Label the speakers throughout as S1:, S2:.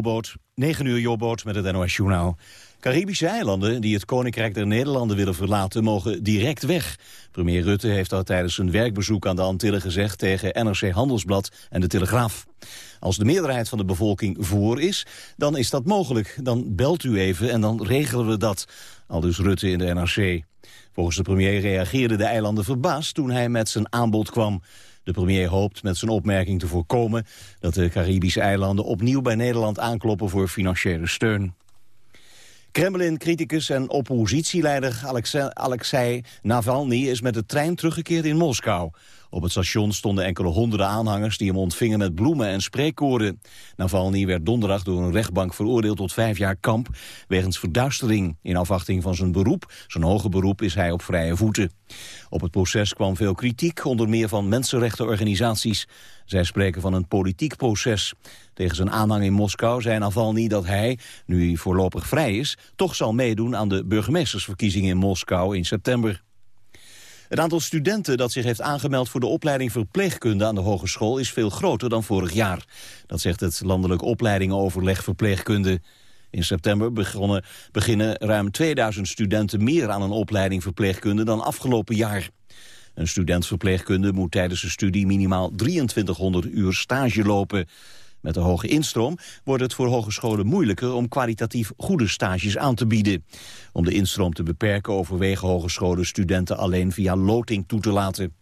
S1: Jobboot, 9 uur Jobboot met het NOS Journaal. Caribische eilanden die het Koninkrijk der Nederlanden willen verlaten... mogen direct weg. Premier Rutte heeft dat tijdens een werkbezoek aan de Antillen gezegd... tegen NRC Handelsblad en De Telegraaf. Als de meerderheid van de bevolking voor is, dan is dat mogelijk. Dan belt u even en dan regelen we dat. Al dus Rutte in de NRC. Volgens de premier reageerden de eilanden verbaasd toen hij met zijn aanbod kwam. De premier hoopt met zijn opmerking te voorkomen dat de Caribische eilanden opnieuw bij Nederland aankloppen voor financiële steun. Kremlin-criticus en oppositieleider Alexei Navalny is met de trein teruggekeerd in Moskou. Op het station stonden enkele honderden aanhangers die hem ontvingen met bloemen en spreekkoorden. Navalny werd donderdag door een rechtbank veroordeeld tot vijf jaar kamp wegens verduistering. In afwachting van zijn beroep, zijn hoge beroep, is hij op vrije voeten. Op het proces kwam veel kritiek, onder meer van mensenrechtenorganisaties. Zij spreken van een politiek proces. Tegen zijn aanhang in Moskou zei Navalny dat hij, nu hij voorlopig vrij is, toch zal meedoen aan de burgemeestersverkiezingen in Moskou in september. Het aantal studenten dat zich heeft aangemeld voor de opleiding verpleegkunde aan de hogeschool is veel groter dan vorig jaar. Dat zegt het landelijk opleidingenoverleg verpleegkunde. In september begonnen, beginnen ruim 2000 studenten meer aan een opleiding verpleegkunde dan afgelopen jaar. Een student verpleegkunde moet tijdens de studie minimaal 2300 uur stage lopen. Met de hoge instroom wordt het voor hogescholen moeilijker om kwalitatief goede stages aan te bieden. Om de instroom te beperken overwegen hogescholen studenten alleen via loting toe te laten.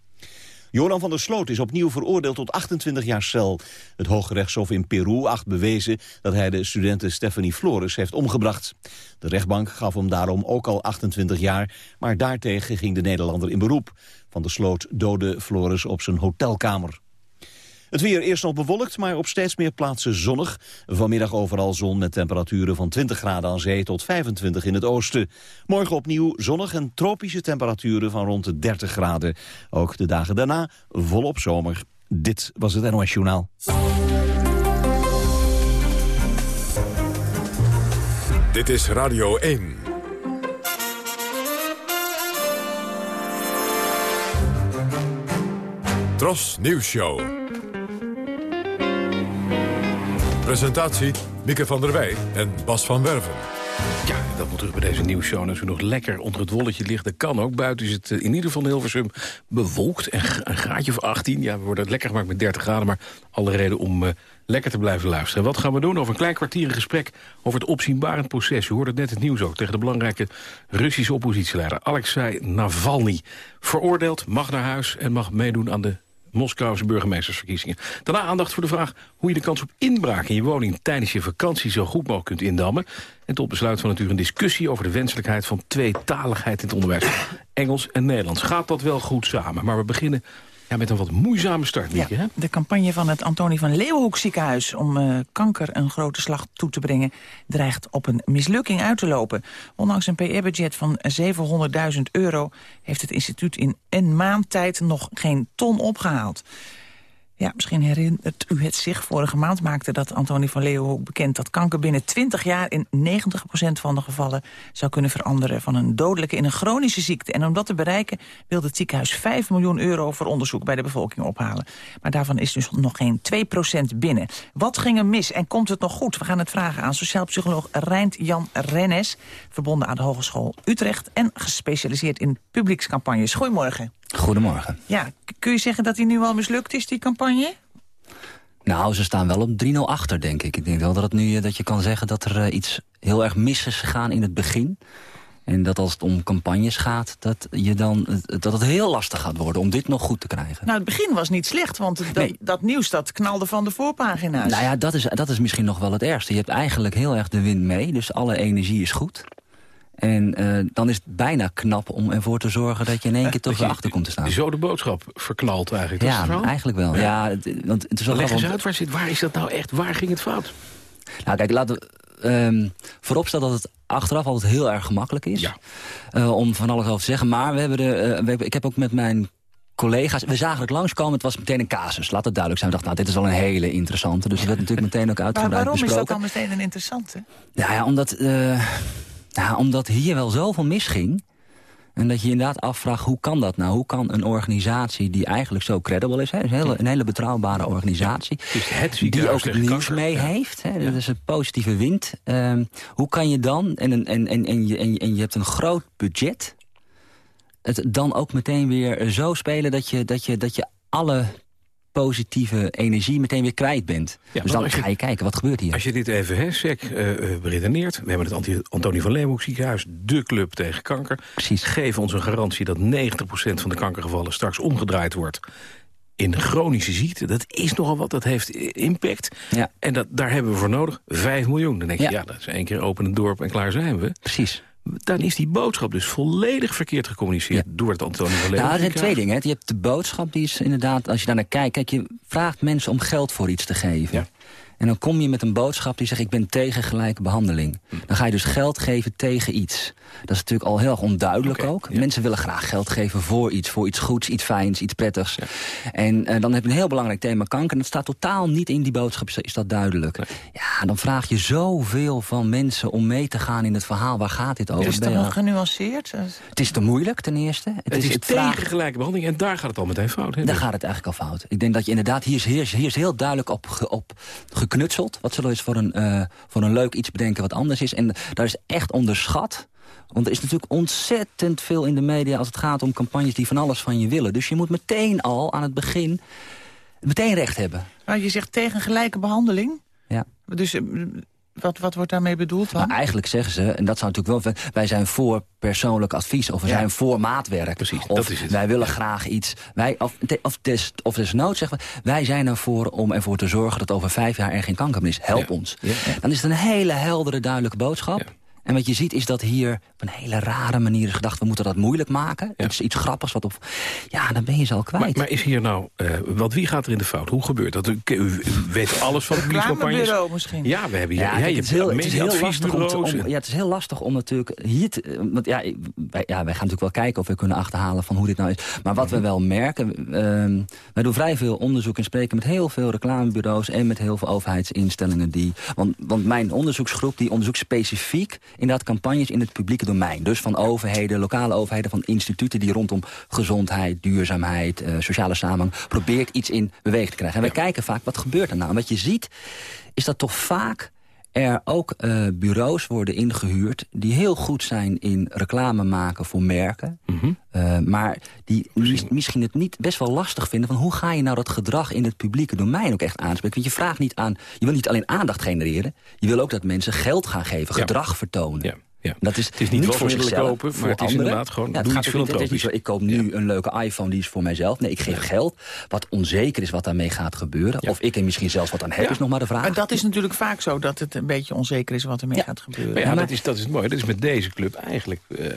S1: Joran van der Sloot is opnieuw veroordeeld tot 28 jaar cel. Het Hoge Rechtshof in Peru acht bewezen dat hij de studenten Stephanie Flores heeft omgebracht. De rechtbank gaf hem daarom ook al 28 jaar, maar daartegen ging de Nederlander in beroep. Van der Sloot doodde Flores op zijn hotelkamer. Het weer eerst nog bewolkt, maar op steeds meer plaatsen zonnig. Vanmiddag overal zon met temperaturen van 20 graden aan zee tot 25 in het oosten. Morgen opnieuw zonnig en tropische temperaturen van rond de 30 graden. Ook de dagen daarna volop zomer. Dit was het NOS Journaal.
S2: Dit is Radio 1. Tros Nieuws Show. Presentatie Mieke van der Wij en Bas van Werven.
S3: Ja, dat moet terug bij deze nieuwsshow. Als u nog lekker onder het wolletje ligt, dat kan ook. Buiten is het eh, in ieder geval Hilversum bewolkt. En een graadje of 18. Ja, we worden het lekker gemaakt met 30 graden. Maar alle reden om uh, lekker te blijven luisteren. Wat gaan we doen? Over een klein kwartier een gesprek over het opzienbarend proces. U hoorde het net het nieuws ook. Tegen de belangrijke Russische oppositieleider Alexei Navalny. Veroordeeld, mag naar huis en mag meedoen aan de Moskouse burgemeestersverkiezingen. Daarna aandacht voor de vraag hoe je de kans op inbraak in je woning tijdens je vakantie zo goed mogelijk kunt indammen. En tot besluit van natuurlijk een discussie over de wenselijkheid van tweetaligheid in het onderwijs. Engels en Nederlands. Gaat dat wel goed samen? Maar we beginnen ja, met een wat moeizame start, Mieke,
S4: hè? De campagne van het Antonie van Leeuwenhoek ziekenhuis... om uh, kanker een grote slag toe te brengen... dreigt op een mislukking uit te lopen. Ondanks een PR-budget van 700.000 euro... heeft het instituut in een maand tijd nog geen ton opgehaald. Ja, misschien herinnert u het zich. Vorige maand maakte dat Antonie van Leeuwenhoek bekend... dat kanker binnen 20 jaar in 90% van de gevallen... zou kunnen veranderen van een dodelijke in een chronische ziekte. En om dat te bereiken wilde het ziekenhuis 5 miljoen euro... voor onderzoek bij de bevolking ophalen. Maar daarvan is dus nog geen 2% binnen. Wat ging er mis en komt het nog goed? We gaan het vragen aan sociaal psycholoog Rijnt Jan Rennes... verbonden aan de Hogeschool Utrecht... en gespecialiseerd in publiekscampagnes. Goedemorgen.
S5: Goedemorgen.
S4: Ja, kun je zeggen dat die nu al mislukt is, die campagne?
S5: Nou, ze staan wel op 3-0 achter, denk ik. Ik denk wel dat, het nu, eh, dat je kan zeggen dat er uh, iets heel erg mis is gegaan in het begin. En dat als het om campagnes gaat, dat, je dan, dat het heel lastig gaat worden om dit nog goed te krijgen.
S4: Nou, het begin was niet slecht, want dat, dat nieuws dat knalde van de voorpagina's.
S5: Nou ja, dat is, dat is misschien nog wel het ergste. Je hebt eigenlijk heel erg de wind mee, dus alle energie is goed. En uh, dan is het bijna knap om ervoor te zorgen dat je in één keer toch weer achter komt te staan.
S3: Zo de boodschap verknalt eigenlijk.
S5: Ja, eigenlijk wel. Ja. want het is wel
S3: Leg eens uit, waar, zit, waar is dat nou echt? Waar ging het fout?
S5: Nou kijk, laten we um, vooropstellen dat het achteraf altijd heel erg gemakkelijk is. Ja. Uh, om van alles over te zeggen. Maar we hebben de, uh, we hebben, ik heb ook met mijn collega's. We zagen het langskomen, het was meteen een casus. Laat het duidelijk zijn. We dachten, nou, dit is wel een hele interessante. Dus het werd natuurlijk meteen ook uitgebreid
S4: maar waarom
S5: besproken.
S4: is dat dan meteen een interessante?
S5: Nou ja, omdat... Uh, nou, omdat hier wel zoveel misging... En dat je inderdaad afvraagt, hoe kan dat nou? Hoe kan een organisatie die eigenlijk zo credible is... Hè, een, hele, een hele betrouwbare organisatie... die ook het nieuws mee heeft, hè, dat is een positieve wind. Ehm, hoe kan je dan, en, en, en, en, je, en, je, en je hebt een groot budget... het dan ook meteen weer zo spelen dat je, dat je, dat je alle positieve energie meteen weer kwijt bent. dus dan ga je kijken, wat gebeurt hier?
S3: Als je dit even hè, sec, uh, beredeneert... we hebben het Antonie van Leeuwenhoek ziekenhuis... de club tegen kanker.
S5: Precies.
S3: Geef ons een garantie dat 90% van de kankergevallen... straks omgedraaid wordt in chronische ziekte. Dat is nogal wat, dat heeft impact.
S5: Ja.
S3: En dat, daar hebben we voor nodig 5 miljoen. Dan denk je, ja, ja dat is één keer open het dorp en klaar zijn we.
S5: Precies
S3: dan is die boodschap dus volledig verkeerd gecommuniceerd... door het Antonie van
S5: Nou, er zijn twee dingen. Hè. Je hebt de boodschap, die is inderdaad, als je daar naar kijkt... kijk, je vraagt mensen om geld voor iets te geven. Ja. En dan kom je met een boodschap die zegt... ik ben tegen gelijke behandeling. Hm. Dan ga je dus geld geven tegen iets. Dat is natuurlijk al heel erg onduidelijk ook. Mensen willen graag geld geven voor iets. Voor iets goeds, iets fijns, iets prettigs. En uh, dan heb je een heel belangrijk thema kanker. En dat staat totaal niet in die boodschap, is dat duidelijk. Ja, dan vraag je zoveel van mensen om mee te gaan in het verhaal. Waar gaat dit over?
S4: Is het dan genuanceerd?
S5: Het is te moeilijk, ten eerste.
S3: Het, is, het tegen gelijke behandeling. En daar gaat het al meteen fout.
S5: Hè? Daar gaat het eigenlijk al fout. Ik denk dat je inderdaad... Hier is, hier is, hier is heel duidelijk op, op geknutseld. Wat zullen we eens voor een, uh, voor een leuk iets bedenken wat anders is. En daar is echt onderschat want er is natuurlijk ontzettend veel in de media... als het gaat om campagnes die van alles van je willen. Dus je moet meteen al aan het begin meteen recht hebben.
S4: Maar je zegt tegen gelijke behandeling?
S5: Ja.
S4: Dus eh, wat, wat wordt daarmee bedoeld dan?
S5: Maar eigenlijk zeggen ze, en dat zou natuurlijk wel... wij zijn voor persoonlijk advies of we zijn voor maatwerk.
S3: Precies,
S5: of
S3: dat is het.
S5: wij willen graag iets. Wij, of, of, des, of desnoods zeggen we, wij zijn ervoor om ervoor te zorgen... dat over vijf jaar er geen kanker meer is. Help ons. Dan is het een hele heldere, duidelijke boodschap. En wat je ziet is dat hier op een hele rare manier is gedacht... we moeten dat moeilijk maken. Het is iets grappigs wat op... Ja, dan ben je ze al kwijt.
S3: Maar, maar is hier nou... Uh, wat wie gaat er in de fout? Hoe gebeurt dat? U, u weet alles van de
S4: politiecampagnes. misschien.
S3: Ja, we hebben hier...
S5: Ja,
S3: ja, je
S5: het, is heel, het is heel lastig om, te, om, ja, het is heel lastig om natuurlijk hier te, eh, want ja wij, ja, wij gaan natuurlijk wel kijken of we kunnen achterhalen van hoe dit nou is. Maar wat we mhm. wel merken... Uh, wij doen vrij veel onderzoek en spreken met heel veel reclamebureaus... en met heel veel overheidsinstellingen die... Want, want mijn onderzoeksgroep die onderzoekt specifiek inderdaad campagnes in het publieke domein. Dus van overheden, lokale overheden, van instituten die rondom gezondheid, duurzaamheid, uh, sociale samenhang probeert iets in beweging te krijgen. En we kijken vaak wat gebeurt er nou. En wat je ziet is dat toch vaak er ook uh, bureaus worden ingehuurd... die heel goed zijn in reclame maken voor merken... Mm -hmm. uh, maar die mis, misschien het niet best wel lastig vinden... van hoe ga je nou dat gedrag in het publieke domein ook echt aanspreken? Want je vraagt niet aan... je wil niet alleen aandacht genereren... je wil ook dat mensen geld gaan geven, gedrag vertonen.
S3: Ja. Ja.
S5: Dat is,
S3: het is niet, niet voor zichzelf, kopen, maar het is
S5: anderen.
S3: inderdaad gewoon
S5: ja,
S3: doe iets
S5: Het is zo, ik koop nu een leuke iPhone, die is voor mijzelf. Nee, ik geef geld, wat onzeker is wat daarmee gaat gebeuren. Of ik er misschien zelfs wat aan heb, is nog maar de vraag.
S4: Maar dat is natuurlijk vaak zo, dat het een beetje onzeker is wat ermee gaat gebeuren.
S3: Maar ja, maar, dat, is, dat is mooi. Dat is met deze club eigenlijk... Uh,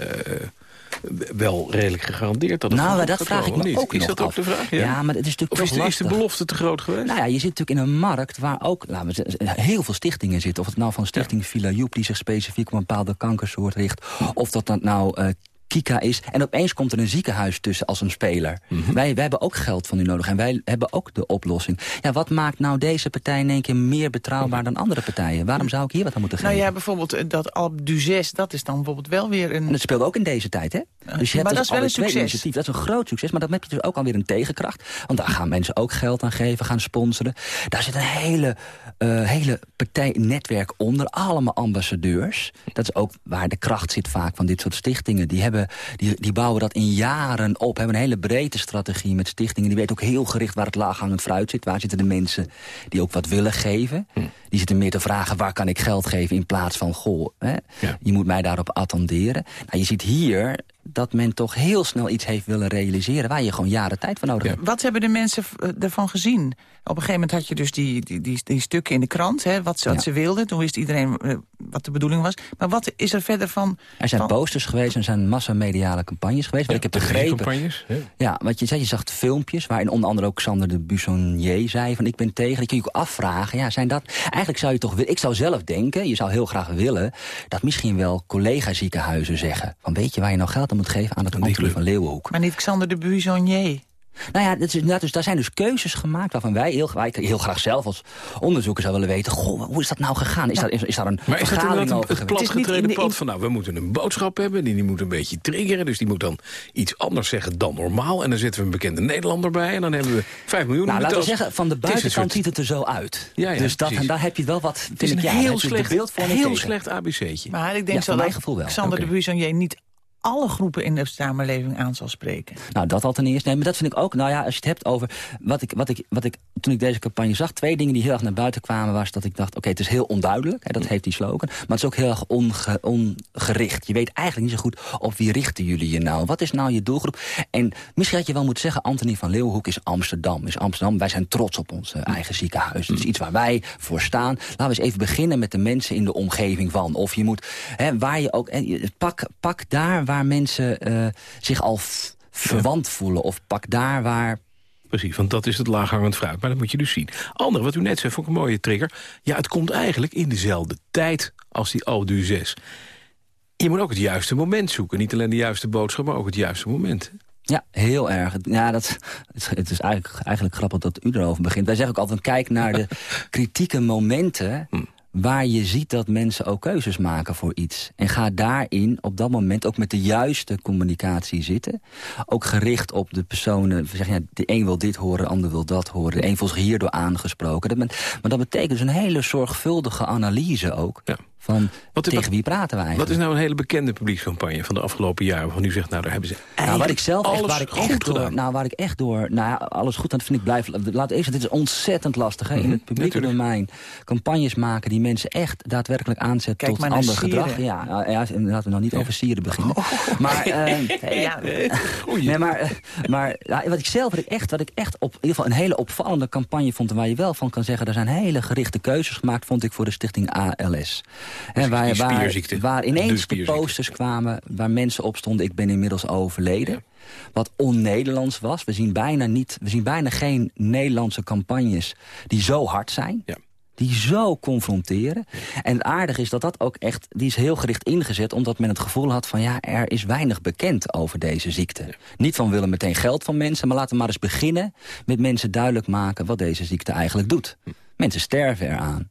S3: wel redelijk gegarandeerd dat het
S5: Nou, dat vraag ik me
S3: niet.
S5: ook
S3: Is dat
S5: af.
S3: ook de vraag? Ja,
S5: ja maar het is natuurlijk
S3: of is de, is de belofte te groot geweest?
S5: Nou ja, je zit natuurlijk in een markt waar ook laten we zeggen, heel veel stichtingen zitten. Of het nou van stichting ja. Villa Joep, die zich specifiek op een bepaalde kankersoort richt. Of dat dat nou uh, Kika is. En opeens komt er een ziekenhuis tussen als een speler. Mm -hmm. wij, wij hebben ook geld van u nodig en wij hebben ook de oplossing. Ja, wat maakt nou deze partij in één keer meer betrouwbaar dan andere partijen? Waarom zou ik hier wat aan moeten geven?
S4: Nou ja, bijvoorbeeld dat Alp du 6, dat is dan bijvoorbeeld wel weer een...
S5: En dat speelt ook in deze tijd, hè? Dus je hebt
S4: maar
S5: dus
S4: dat is wel een succes.
S5: Initiatief. Dat is een groot succes, maar dan heb je dus ook alweer een tegenkracht. Want daar gaan mensen ook geld aan geven, gaan sponsoren. Daar zit een hele, uh, hele partijnetwerk onder, allemaal ambassadeurs. Dat is ook waar de kracht zit vaak van dit soort stichtingen. Die, hebben, die, die bouwen dat in jaren op, hebben een hele brede strategie met stichtingen. Die weten ook heel gericht waar het laaghangend fruit zit. Waar zitten de mensen die ook wat willen geven. Hm. Die zitten meer te vragen, waar kan ik geld geven in plaats van, goh, hè, ja. je moet mij daarop attenderen. Nou, je ziet hier dat men toch heel snel iets heeft willen realiseren... waar je gewoon jaren tijd voor nodig
S4: ja.
S5: hebt.
S4: Wat hebben de mensen ervan gezien? Op een gegeven moment had je dus die, die, die, die stukken in de krant, hè, wat, ze, wat ja. ze wilden. Toen wist iedereen uh, wat de bedoeling was. Maar wat is er verder van...
S5: Er zijn
S4: van...
S5: posters geweest, er zijn massamediale campagnes geweest.
S3: Ja,
S5: wat ik heb begrepen.
S3: Campagnes, ja.
S5: ja, wat je zei, je zag filmpjes... waarin onder andere ook Sander de Bussonnier zei... van ik ben tegen, dat kun je ook afvragen. Ja, zijn dat... Eigenlijk zou je toch... Ik zou zelf denken, je zou heel graag willen... dat misschien wel collega-ziekenhuizen zeggen... van weet je waar je nou geld moet geven aan het Antonie van Leeuwenhoek.
S4: Maar niet Xander de Buissonnier.
S5: Nou ja, dat is, dus, daar zijn dus keuzes gemaakt waarvan wij heel, wij heel graag zelf als onderzoeker zouden willen weten... Goh, hoe is dat nou gegaan? Is, daar, is, is daar een
S3: Maar is dat
S5: vergadering over
S3: een, het platgetreden pad van... nou, we moeten een boodschap hebben, die, die moet een beetje triggeren... dus die moet dan iets anders zeggen dan normaal... en dan zetten we een bekende Nederlander bij... en dan hebben we 5 miljoen
S5: Nou, laten we zeggen, van de
S3: is
S5: buitenkant
S3: soort-
S5: ziet het er zo uit.
S3: Ja, ja,
S5: dus dat,
S3: precies.
S5: en daar heb je wel wat...
S3: Het is een
S5: vind ik, ja,
S3: heel slecht, heel slecht ABC'tje.
S4: Maar ik denk
S5: Ja,
S4: zo dat
S5: mijn gevoel wel.
S4: Xander de Buissonnier niet alle groepen in de samenleving aan zal spreken.
S5: Nou, dat al ten eerste. Nee, maar dat vind ik ook, nou ja, als je het hebt over... Wat ik, wat ik, wat ik, toen ik deze campagne zag, twee dingen die heel erg naar buiten kwamen... was dat ik dacht, oké, het is heel onduidelijk. Hè, dat heeft die slogan. Maar het is ook heel erg onge, ongericht. Je weet eigenlijk niet zo goed op wie richten jullie je nou. Wat is nou je doelgroep? En misschien had je wel moeten zeggen... Anthony van Leeuwenhoek is Amsterdam. Is Amsterdam. Wij zijn trots op ons eh, eigen ziekenhuis. Het is iets waar wij voor staan. Laten we eens even beginnen met de mensen in de omgeving van. Of je moet, hè, waar je ook... en je- pak, pak daar waar mensen eh, zich al verwant voelen. Of pak daar waar...
S3: Precies, want dat is het laaghangend fruit. Maar dat moet je dus zien. Andere, wat u net zei, vond ik een mooie trigger. Ja, het komt eigenlijk in dezelfde tijd als die Aldu 6. Je moet ook het juiste moment zoeken. Niet alleen de juiste boodschap, maar ook het juiste moment.
S5: Ja, heel erg. Ja, dat, het, het is eigenlijk, eigenlijk grappig dat u erover begint. Wij zeggen ook altijd, kijk naar de kritieke momenten... waar je ziet dat mensen ook keuzes maken voor iets. En ga daarin op dat moment ook met de juiste communicatie zitten. Ook gericht op de personen. Zeggen, ja, de een wil dit horen, de ander wil dat horen. De een voelt zich hierdoor aangesproken. Dat maar dat betekent dus een hele zorgvuldige analyse ook...
S3: Ja.
S5: Van
S3: Wat-
S5: tegen
S3: wat-
S5: wie praten wij
S3: Wat is nou een hele bekende publiekscampagne van de afgelopen jaren... waarvan u zegt, nou, daar hebben ze
S5: Nou, waar ik zelf echt,
S3: alles
S5: waar ik
S3: goed
S5: echt door,
S3: gedaan.
S5: nou, waar ik echt door, nou ja, alles goed, dat vind ik blijf. Laat eerst, dit is ontzettend lastig hè, in het publieke
S3: Mhm, natuurlijk.
S5: domein. Campagnes maken die mensen echt daadwerkelijk aanzetten
S4: Kijk
S5: tot
S4: maar
S5: ander gedrag. Ja, ja, ja, en laten we nou niet over sieren beginnen. Maar, eh,
S4: Ja,
S5: nee, maar, eh, maar ja, wat ik zelf, wat ik echt, wat ik echt op in ieder geval een hele opvallende campagne vond, en waar je wel van kan zeggen, er zijn hele gerichte keuzes gemaakt, vond ik voor de stichting ALS. Hè, waar, waar, ineens de posters kwamen waar mensen op stonden, ik ben inmiddels overleden. Wat on-Nederlands was. We zien, bijna niet, we zien bijna geen Nederlandse campagnes die zo hard zijn.
S3: Ja.
S5: Die zo confronteren. En het aardige is dat dat ook echt... Die is heel gericht ingezet omdat men het gevoel had van... ja, er is weinig bekend over deze ziekte. Niet van willen meteen geld van mensen... maar laten we maar eens beginnen met mensen duidelijk maken... wat deze ziekte eigenlijk doet. Mensen sterven eraan.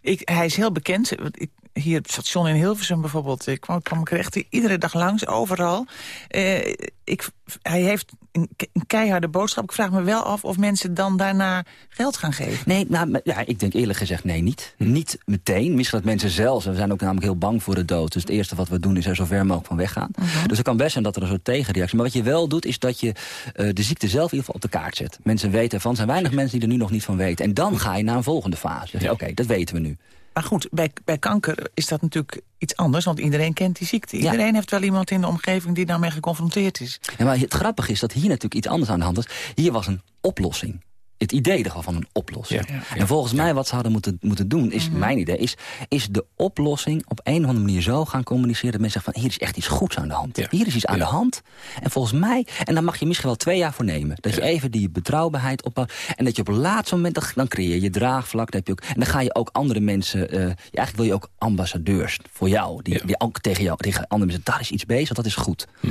S4: Ik, hij is heel bekend. Ik, hier op het station in Hilversum bijvoorbeeld... Ik kwam, kwam ik er echt iedere dag langs, overal. Eh, ik, hij heeft een, een keiharde boodschap. Ik vraag me wel af of mensen dan daarna geld gaan geven.
S5: Nee, nou, ja, ik denk eerlijk gezegd nee, niet. Niet meteen. Misschien dat mensen zelfs, we zijn ook namelijk heel bang voor de dood. Dus het eerste wat we doen is er zo ver mogelijk van weggaan. Dus het kan best zijn dat er een soort tegenreactie Maar wat je wel doet, is dat je eh, de ziekte zelf in ieder geval op de kaart zet. Mensen weten ervan. Er zijn weinig mensen die er nu nog niet van weten. En dan ga je naar een volgende fase. Oké, dat weten we nu.
S4: Maar goed, bij, bij kanker is dat natuurlijk iets anders. Want iedereen kent die ziekte.
S5: Ja.
S4: Iedereen heeft wel iemand in de omgeving die daarmee geconfronteerd is.
S5: Ja, maar het grappige is dat hier natuurlijk iets anders aan de hand is. Hier was een oplossing. Het idee er van een oplossing.
S3: Ja, ja.
S5: En volgens mij wat ze hadden moeten, moeten doen, is mijn idee... Is, is de oplossing op een of andere manier zo gaan communiceren... dat mensen zeggen van hier is echt iets goeds aan de hand.
S3: Ja.
S5: Hier is iets aan de hand. En volgens mij, en daar mag je misschien wel twee jaar voor nemen... dat je even die betrouwbaarheid opbouwt... en dat je op het laatste moment, dan- dan creëer je draagvlak... Dan heb je ook, en dan ga je ook andere mensen... eh, ja, eigenlijk wil je ook ambassadeurs voor jou... die,
S3: Ja.
S5: die ook tegen jou, tegen andere mensen... daar is iets bezig, dat is goed.
S3: Hm.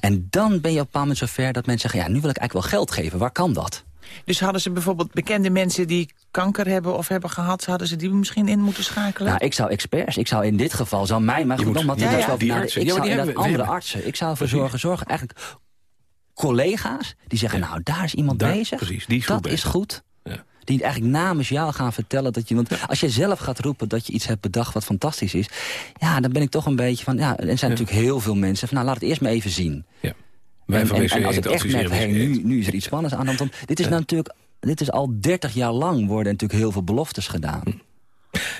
S5: En dan ben je op een bepaald moment zover dat mensen zeggen... ja, nu wil ik eigenlijk wel geld geven, waar kan dat?
S4: Dus hadden ze bijvoorbeeld bekende mensen die kanker hebben of hebben gehad... hadden ze die misschien in moeten schakelen?
S5: Nou, ik zou experts, ik zou in dit geval, zou mij, maar goed, nogmaals,
S4: ja,
S5: daar
S4: ja,
S3: die artsen.
S5: ik
S3: Ja, maar
S5: zou
S3: die
S5: inderdaad
S3: we-
S5: andere artsen, ik zou ervoor zorgen, zorgen eigenlijk collega's die zeggen, nou, daar is iemand
S3: Ja,
S5: bezig,
S3: precies, die is
S5: dat
S3: bezig.
S5: is goed.
S3: Ja.
S5: Die eigenlijk namens jou gaan vertellen dat je... Want als je zelf gaat roepen dat je iets hebt bedacht wat fantastisch is... ja, dan ben ik toch een beetje van... Ja, er zijn natuurlijk heel veel mensen van... nou, laat het eerst maar even zien.
S3: Ja. Wij
S5: En, en, en als ik echt merk, hey, nu, is er iets spannends aan. Want dit is nou natuurlijk... Dit is al 30 jaar lang worden natuurlijk heel veel beloftes gedaan.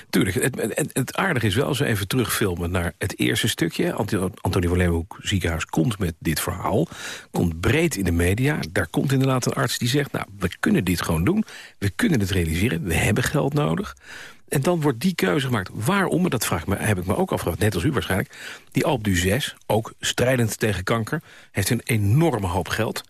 S3: Tuurlijk, het, het, het aardige is wel, als we even terugfilmen naar het eerste stukje. Anto- Antonie van Leeuwenhoek ziekenhuis komt met dit verhaal. Komt breed in de media. Daar komt inderdaad een arts die zegt... nou, we kunnen dit gewoon doen. We kunnen het realiseren. We hebben geld nodig. En dan wordt die keuze gemaakt. Waarom, dat vraag me, heb ik me ook afgevraagd, net als u waarschijnlijk... die Alp du 6, ook strijdend tegen kanker... heeft een enorme hoop geld.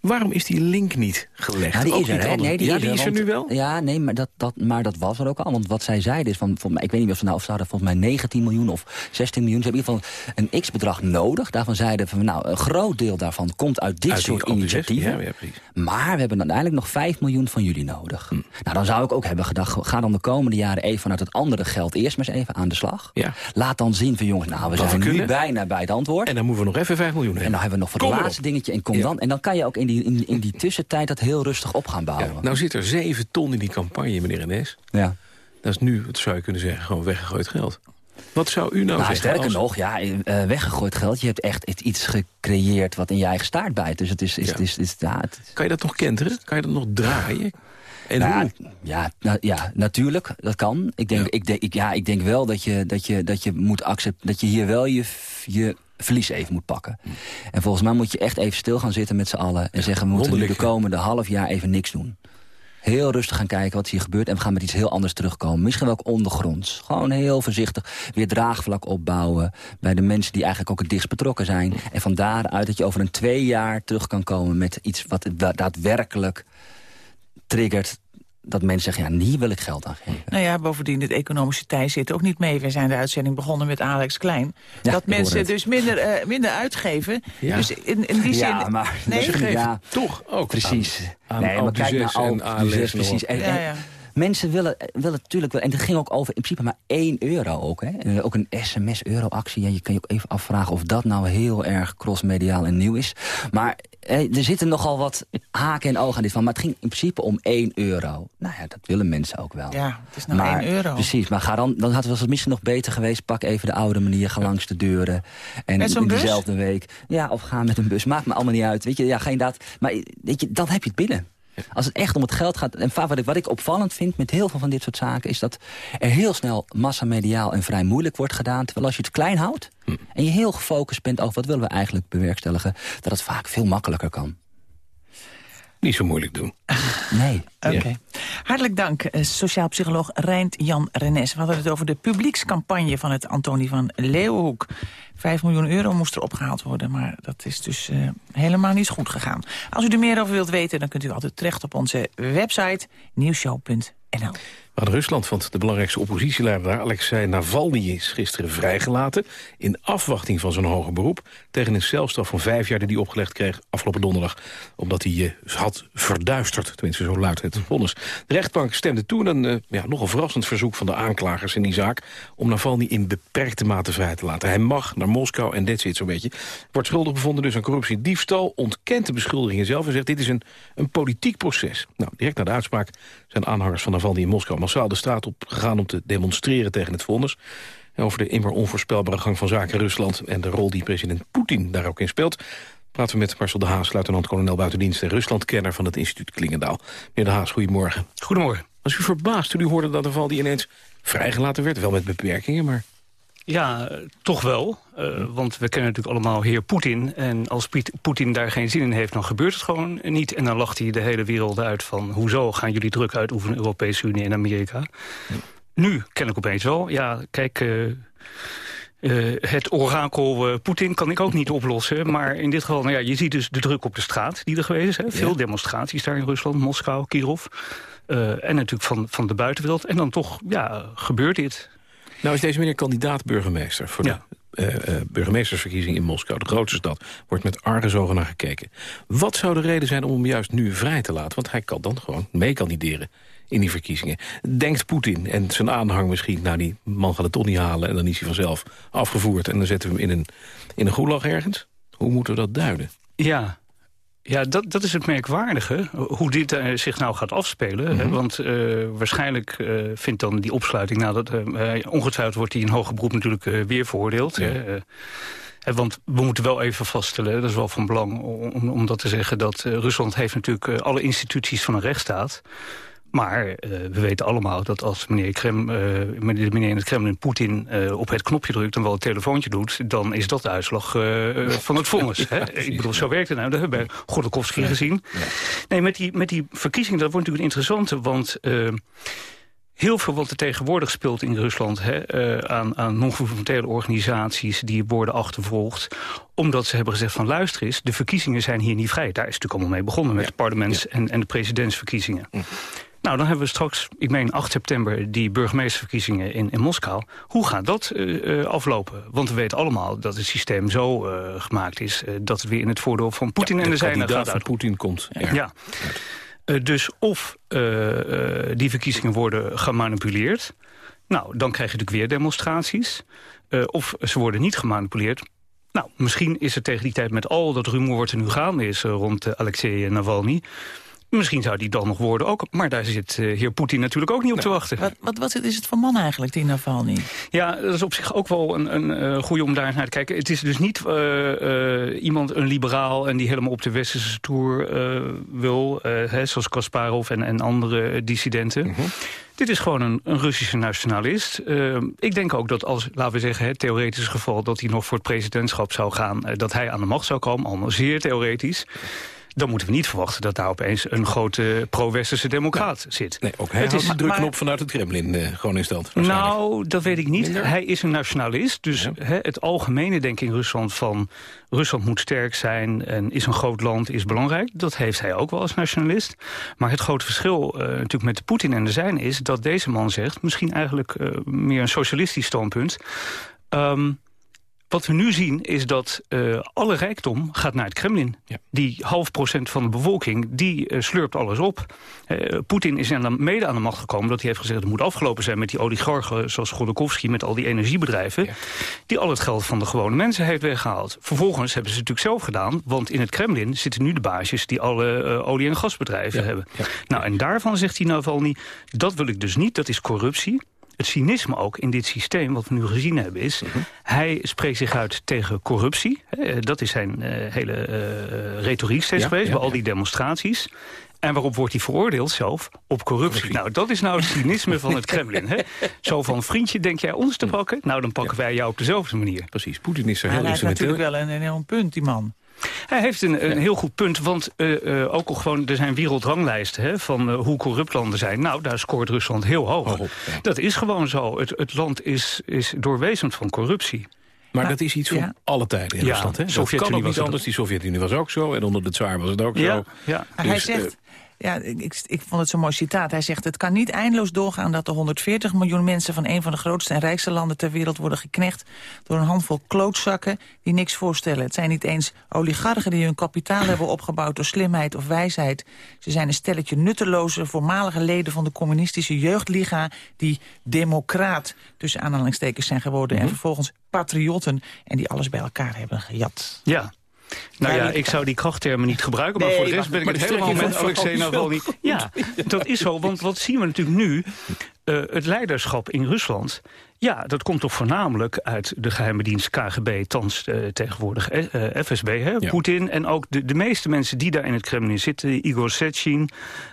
S3: Waarom is die link niet gelegd?
S5: Ja, die
S3: Ook
S5: is er. Nee, die
S3: ja,
S5: is
S3: die
S5: er,
S3: is er
S5: want-
S3: nu wel?
S5: Ja, nee, maar dat, dat, maar dat was er ook al. Want wat zij zeiden is van, volgens ik weet niet of ze nou of ze hadden volgens mij 19 miljoen of 16 miljoen. Ze hebben in ieder geval een x-bedrag nodig. Daarvan zeiden van, nou, een groot deel daarvan komt uit dit
S3: Uit die
S5: soort initiatieven.
S3: Ja.
S5: Maar we hebben uiteindelijk nog 5 miljoen van jullie nodig.
S3: Hm.
S5: Nou, dan zou ik ook hebben gedacht, ga dan de komende jaren even vanuit het andere geld eerst maar eens even aan de slag. Laat dan zien van jongens, nou, we
S3: we
S5: zijn nu bijna bij het antwoord.
S3: En dan moeten we nog even 5 miljoen hebben.
S5: En dan hebben we nog voor het laatste dingetje en kom dan. En dan kan je ook in die, in, in die tussentijd dat heel rustig op gaan bouwen.
S3: Ja, nou zit er 7 ton in die campagne, meneer Enes.
S5: ja.
S3: Dat is nu, wat zou je kunnen zeggen, gewoon weggegooid geld. Wat zou u nou,
S5: Nou,
S3: zeggen?
S5: sterker
S3: als-
S5: nog, ja, eh, weggegooid geld. Je hebt echt iets gecreëerd wat in je eigen staart bijt. Dus het is... is,
S3: Ja.
S5: het is, is ja, het is-
S3: Kan je dat nog kenteren? Kan je dat nog draaien? En
S5: nou,
S3: hoe?
S5: ja, ja, nou, ja, natuurlijk, dat kan. Ik denk,
S3: Ja.
S5: Ik, denk, ik, ja, ik denk wel dat je, dat je, dat je moet accepteren... dat je hier wel je, je verlies even moet pakken. En volgens mij moet je echt even stil gaan zitten met z'n allen... en zeggen, we moeten nu de komende half jaar even niks doen. Heel rustig gaan kijken wat hier gebeurt. En we gaan met iets heel anders terugkomen. Misschien wel ook ondergronds. Gewoon heel voorzichtig weer draagvlak opbouwen... bij de mensen die eigenlijk ook het dichtst betrokken zijn. En van daaruit dat je over een twee jaar terug kan komen... met iets wat da- daadwerkelijk triggert... dat mensen zeggen, ja, hier wil ik geld aan geven.
S4: Nou ja, bovendien, het economische tij zit ook niet mee. We zijn de uitzending begonnen met Alex Klein.
S5: Ja,
S4: dat mensen dus minder, eh, minder uitgeven.
S3: Ja.
S4: Dus in, in die zin...
S5: Ja, maar...
S4: Nee?
S5: dus-
S3: Ze geven
S5: ja,
S3: toch ook
S5: precies.
S3: aan
S5: nee, maar kijk naar
S3: nog
S5: precies. En,
S4: Ja,
S5: en
S4: ja.
S5: Mensen willen, willen natuurlijk wel... En het ging ook over in principe maar 1 euro ook. Hè? En ook een sms-euro-actie. Ja, je kan je ook even afvragen of dat nou heel erg crossmediaal en nieuw is. Maar eh, er zitten nogal wat haken en ogen aan dit van. Maar het ging in principe om 1 euro. Nou ja, dat willen mensen ook wel.
S4: Ja, het is nou
S5: maar,
S4: 1 euro.
S5: Precies, maar ga dan, dan had het misschien nog beter geweest. Pak even de oude manier, ga langs de deuren. En in
S4: bus?
S5: diezelfde week. Ja, of ga met een bus. Maakt me allemaal niet uit. Weet je, ja, geen daad. Maar weet je, dan heb je het binnen. Als het echt om het geld gaat... En wat ik, wat ik opvallend vind met heel veel van dit soort zaken... is dat er heel snel massamediaal en vrij moeilijk wordt gedaan. Terwijl als je het klein houdt... en je heel gefocust bent over wat willen we eigenlijk bewerkstelligen... dat het vaak veel makkelijker kan.
S3: Niet zo moeilijk doen.
S5: Nee.
S4: Oké. Hartelijk dank, eh, sociaal psycholoog Rijnt Jan Renes. We hadden het over de publiekscampagne van het Antonie van Leeuwenhoek. Vijf miljoen euro moest er opgehaald worden, maar dat is dus eh, helemaal niet goed gegaan. Als u er meer over wilt weten, dan kunt u altijd terecht op onze website nieuwshow.nl.
S3: hadden Rusland, want de belangrijkste oppositieleider Alexei Navalny, is gisteren vrijgelaten. In afwachting van zijn hoger beroep. Tegen een celstraf van vijf jaar die hij opgelegd kreeg afgelopen donderdag. Omdat hij eh, had verduisterd. Tenminste, zo luidt het vonnis. De rechtbank stemde toen een eh, ja, nogal verrassend verzoek van de aanklagers in die zaak. Om Navalny in beperkte mate vrij te laten. Hij mag naar Moskou en that's it zo'n beetje. Wordt schuldig bevonden dus aan corruptie diefstal. Ontkent de beschuldigingen zelf en zegt dit is een, een politiek proces. Nou, direct na de uitspraak zijn aanhangers van Navalny in Moskou massaal de straat op gegaan om te demonstreren tegen het vonnis. En over de immer onvoorspelbare gang van zaken in Rusland... en de rol die president Poetin daar ook in speelt... praten we met Marcel de Haas, luitenant-kolonel buitendienst... en Ruslandkenner van het instituut Klingendaal. Meneer de Haas, goedemorgen.
S6: Goedemorgen.
S3: Was u verbaasd toen u hoorde dat Navalny ineens vrijgelaten werd? Wel met beperkingen, maar...
S6: Ja, toch wel. Eh, want we kennen natuurlijk allemaal heer Poetin. En als Piet- Poetin daar geen zin in heeft, dan gebeurt het gewoon niet. En dan lacht hij de hele wereld uit van... hoezo gaan jullie druk uitoefenen, Europese Unie en Amerika? Nu ken ik opeens wel. Ja, kijk... eh, eh, het orakel Poetin kan ik ook niet oplossen. Maar in dit geval, nou ja, je ziet dus de druk op de straat die er geweest is. Hè. Veel demonstraties daar in Rusland, Moskou, Kirov. En natuurlijk van, van de buitenwereld. En dan toch, ja, gebeurt dit.
S3: Nou is deze meneer kandidaat burgemeester... voor
S6: Ja.
S3: de eh, eh, burgemeestersverkiezing in Moskou, de grootste stad. Wordt met argusogen naar gekeken. Wat zou de reden zijn om hem juist nu vrij te laten? Want hij kan dan gewoon mee kandideren in die verkiezingen. Denkt Poetin en zijn aanhang misschien... nou, die man gaat het toch niet halen en dan is hij vanzelf afgevoerd... en dan zetten we hem in een, in een gulag ergens? Hoe moeten we dat duiden?
S6: Ja, ja dat, dat is het merkwaardige, hoe dit eh, zich nou gaat afspelen. hè. Want eh, waarschijnlijk eh, vindt dan die opsluiting... Nou, dat, ongetwijfeld wordt die in hoger beroep natuurlijk weer veroordeeld.
S3: Ja.
S6: hè. Want we moeten wel even vaststellen, dat is wel van belang om, om dat te zeggen... dat Rusland heeft natuurlijk alle instituties van een rechtsstaat... Maar eh, we weten allemaal dat als meneer, Krem, eh, meneer meneer in het Kremlin Poetin eh, op het knopje drukt... en wel het telefoontje doet, dan is dat de uitslag van het vonnis. Ik bedoel, zo werkt het nou. Dat hebben we bij gezien. Nee, met die, met die verkiezingen, dat wordt natuurlijk een interessante... want heel veel wat er tegenwoordig speelt in Rusland... Hè, aan, aan non-governementele organisaties die worden achtervolgd... omdat ze hebben gezegd van luister eens, de verkiezingen zijn hier niet vrij. Daar is natuurlijk allemaal mee begonnen met de parlements- en, en de presidentsverkiezingen. Hm. Nou, dan hebben we straks, ik meen 8 september, die burgemeesterverkiezingen in, in Moskou. Hoe gaat dat uh, aflopen? Want we weten allemaal dat het systeem zo uh, gemaakt is... dat het weer in het voordeel van Poetin
S3: ja,
S6: en de gaat
S3: uit. Poetin komt.
S6: Ja. ja. dus of die verkiezingen worden gemanipuleerd... nou, dan krijg je natuurlijk weer demonstraties. of ze worden niet gemanipuleerd... Nou, misschien is er tegen die tijd met al dat rumoer wat er nu gaande is... rond Alexei Navalny Misschien zou die dan nog worden ook. Maar daar zit uh, heer Poetin natuurlijk ook niet op te wachten.
S4: Wat, wat, wat, is het voor man eigenlijk, die Navalny?
S6: Ja, dat is op zich ook wel een, een uh, goede om daar naar te kijken. Het is dus niet uh, iemand, een liberaal... en die helemaal op de westerse tour wil. Hè, zoals Kasparov en, en andere dissidenten. -hmm. Dit is gewoon een, een Russische nationalist. ik denk ook dat als, laten we zeggen, het theoretisch geval... dat hij nog voor het presidentschap zou gaan... dat hij aan de macht zou komen, allemaal zeer theoretisch dan moeten we niet verwachten dat daar opeens een grote pro-westerse democraat zit.
S3: Nee, ook hij het is de drukknop vanuit het Kremlin uh, gewoon in stand.
S6: Nou, dat weet ik niet. Hij is een nationalist, dus ja. het algemene denk ik in Rusland van... Rusland moet sterk zijn en is een groot land, is belangrijk. Dat heeft hij ook wel als nationalist. Maar het grote verschil uh, natuurlijk met Poetin en de zijn is... dat deze man zegt, misschien eigenlijk uh, meer een socialistisch standpunt... Um, wat we nu zien is dat uh, alle rijkdom gaat naar het Kremlin. Ja. Die half procent van de bevolking, die uh, slurpt alles op. Uh, Poetin is dan mede aan de macht gekomen dat hij heeft gezegd... het moet afgelopen zijn met die oligarchen zoals Godorkovsky... met al die energiebedrijven, ja. die al het geld van de gewone mensen heeft weggehaald. Vervolgens hebben ze het natuurlijk zelf gedaan... want in het Kremlin zitten nu de baasjes die alle olie- en gasbedrijven ja. hebben. Nou, en daarvan zegt hij Navalny, dat wil ik dus niet, dat is corruptie het cynisme ook in dit systeem, wat we nu gezien hebben, is... Mm -hmm. hij spreekt zich uit tegen corruptie. Dat is zijn uh, hele uh, retoriek steeds ja, geweest, ja, bij al die demonstraties. En waarop wordt hij veroordeeld zelf? Op corruptie. corruptie. Nou, dat is nou het cynisme van het Kremlin. Hè? Zo van, vriendje, denk jij ons te pakken? Nou, dan pakken wij jou op dezelfde manier.
S3: Precies, Poetin is er
S4: heel
S3: Hij
S4: heeft natuurlijk wel een enorm punt, die man.
S6: Hij heeft een, een ja. heel goed punt, want uh, uh, ook al gewoon, er zijn wereldranglijsten hè, van uh, hoe corrupt landen zijn. Nou, daar scoort Rusland heel hoog.
S3: hoog op, ja.
S6: Dat is gewoon zo. Het, het land is, is doorwezend van corruptie.
S3: Maar nou, dat is iets van ja. alle tijden in
S6: ja,
S3: Rusland. Hè? Dat kan ook niet anders. Die Sovjet-Unie was ook zo. En onder de tsaar was het ook
S6: ja,
S3: zo.
S6: Ja.
S4: Dus, hij zegt, ja, ik, ik vond het zo'n mooi citaat. Hij zegt, het kan niet eindeloos doorgaan dat er 140 miljoen mensen... van een van de grootste en rijkste landen ter wereld worden geknecht... door een handvol klootzakken die niks voorstellen. Het zijn niet eens oligarchen die hun kapitaal hebben opgebouwd... door slimheid of wijsheid. Ze zijn een stelletje nutteloze voormalige leden van de communistische jeugdliga... die democraat tussen aanhalingstekens zijn geworden... Mm -hmm. en vervolgens patriotten en die alles bij elkaar hebben gejat.
S6: Ja, nou ja, ik zou die krachttermen niet gebruiken, maar nee, voor de rest ben ik het helemaal met Alexei Navalny. Ja, dat is zo, want wat zien we natuurlijk nu? Uh, het leiderschap in Rusland ja, dat komt toch voornamelijk uit de geheime dienst KGB, thans uh, tegenwoordig uh, FSB, hè, ja. Poetin. En ook de, de meeste mensen die daar in het Kremlin zitten, Igor Sechin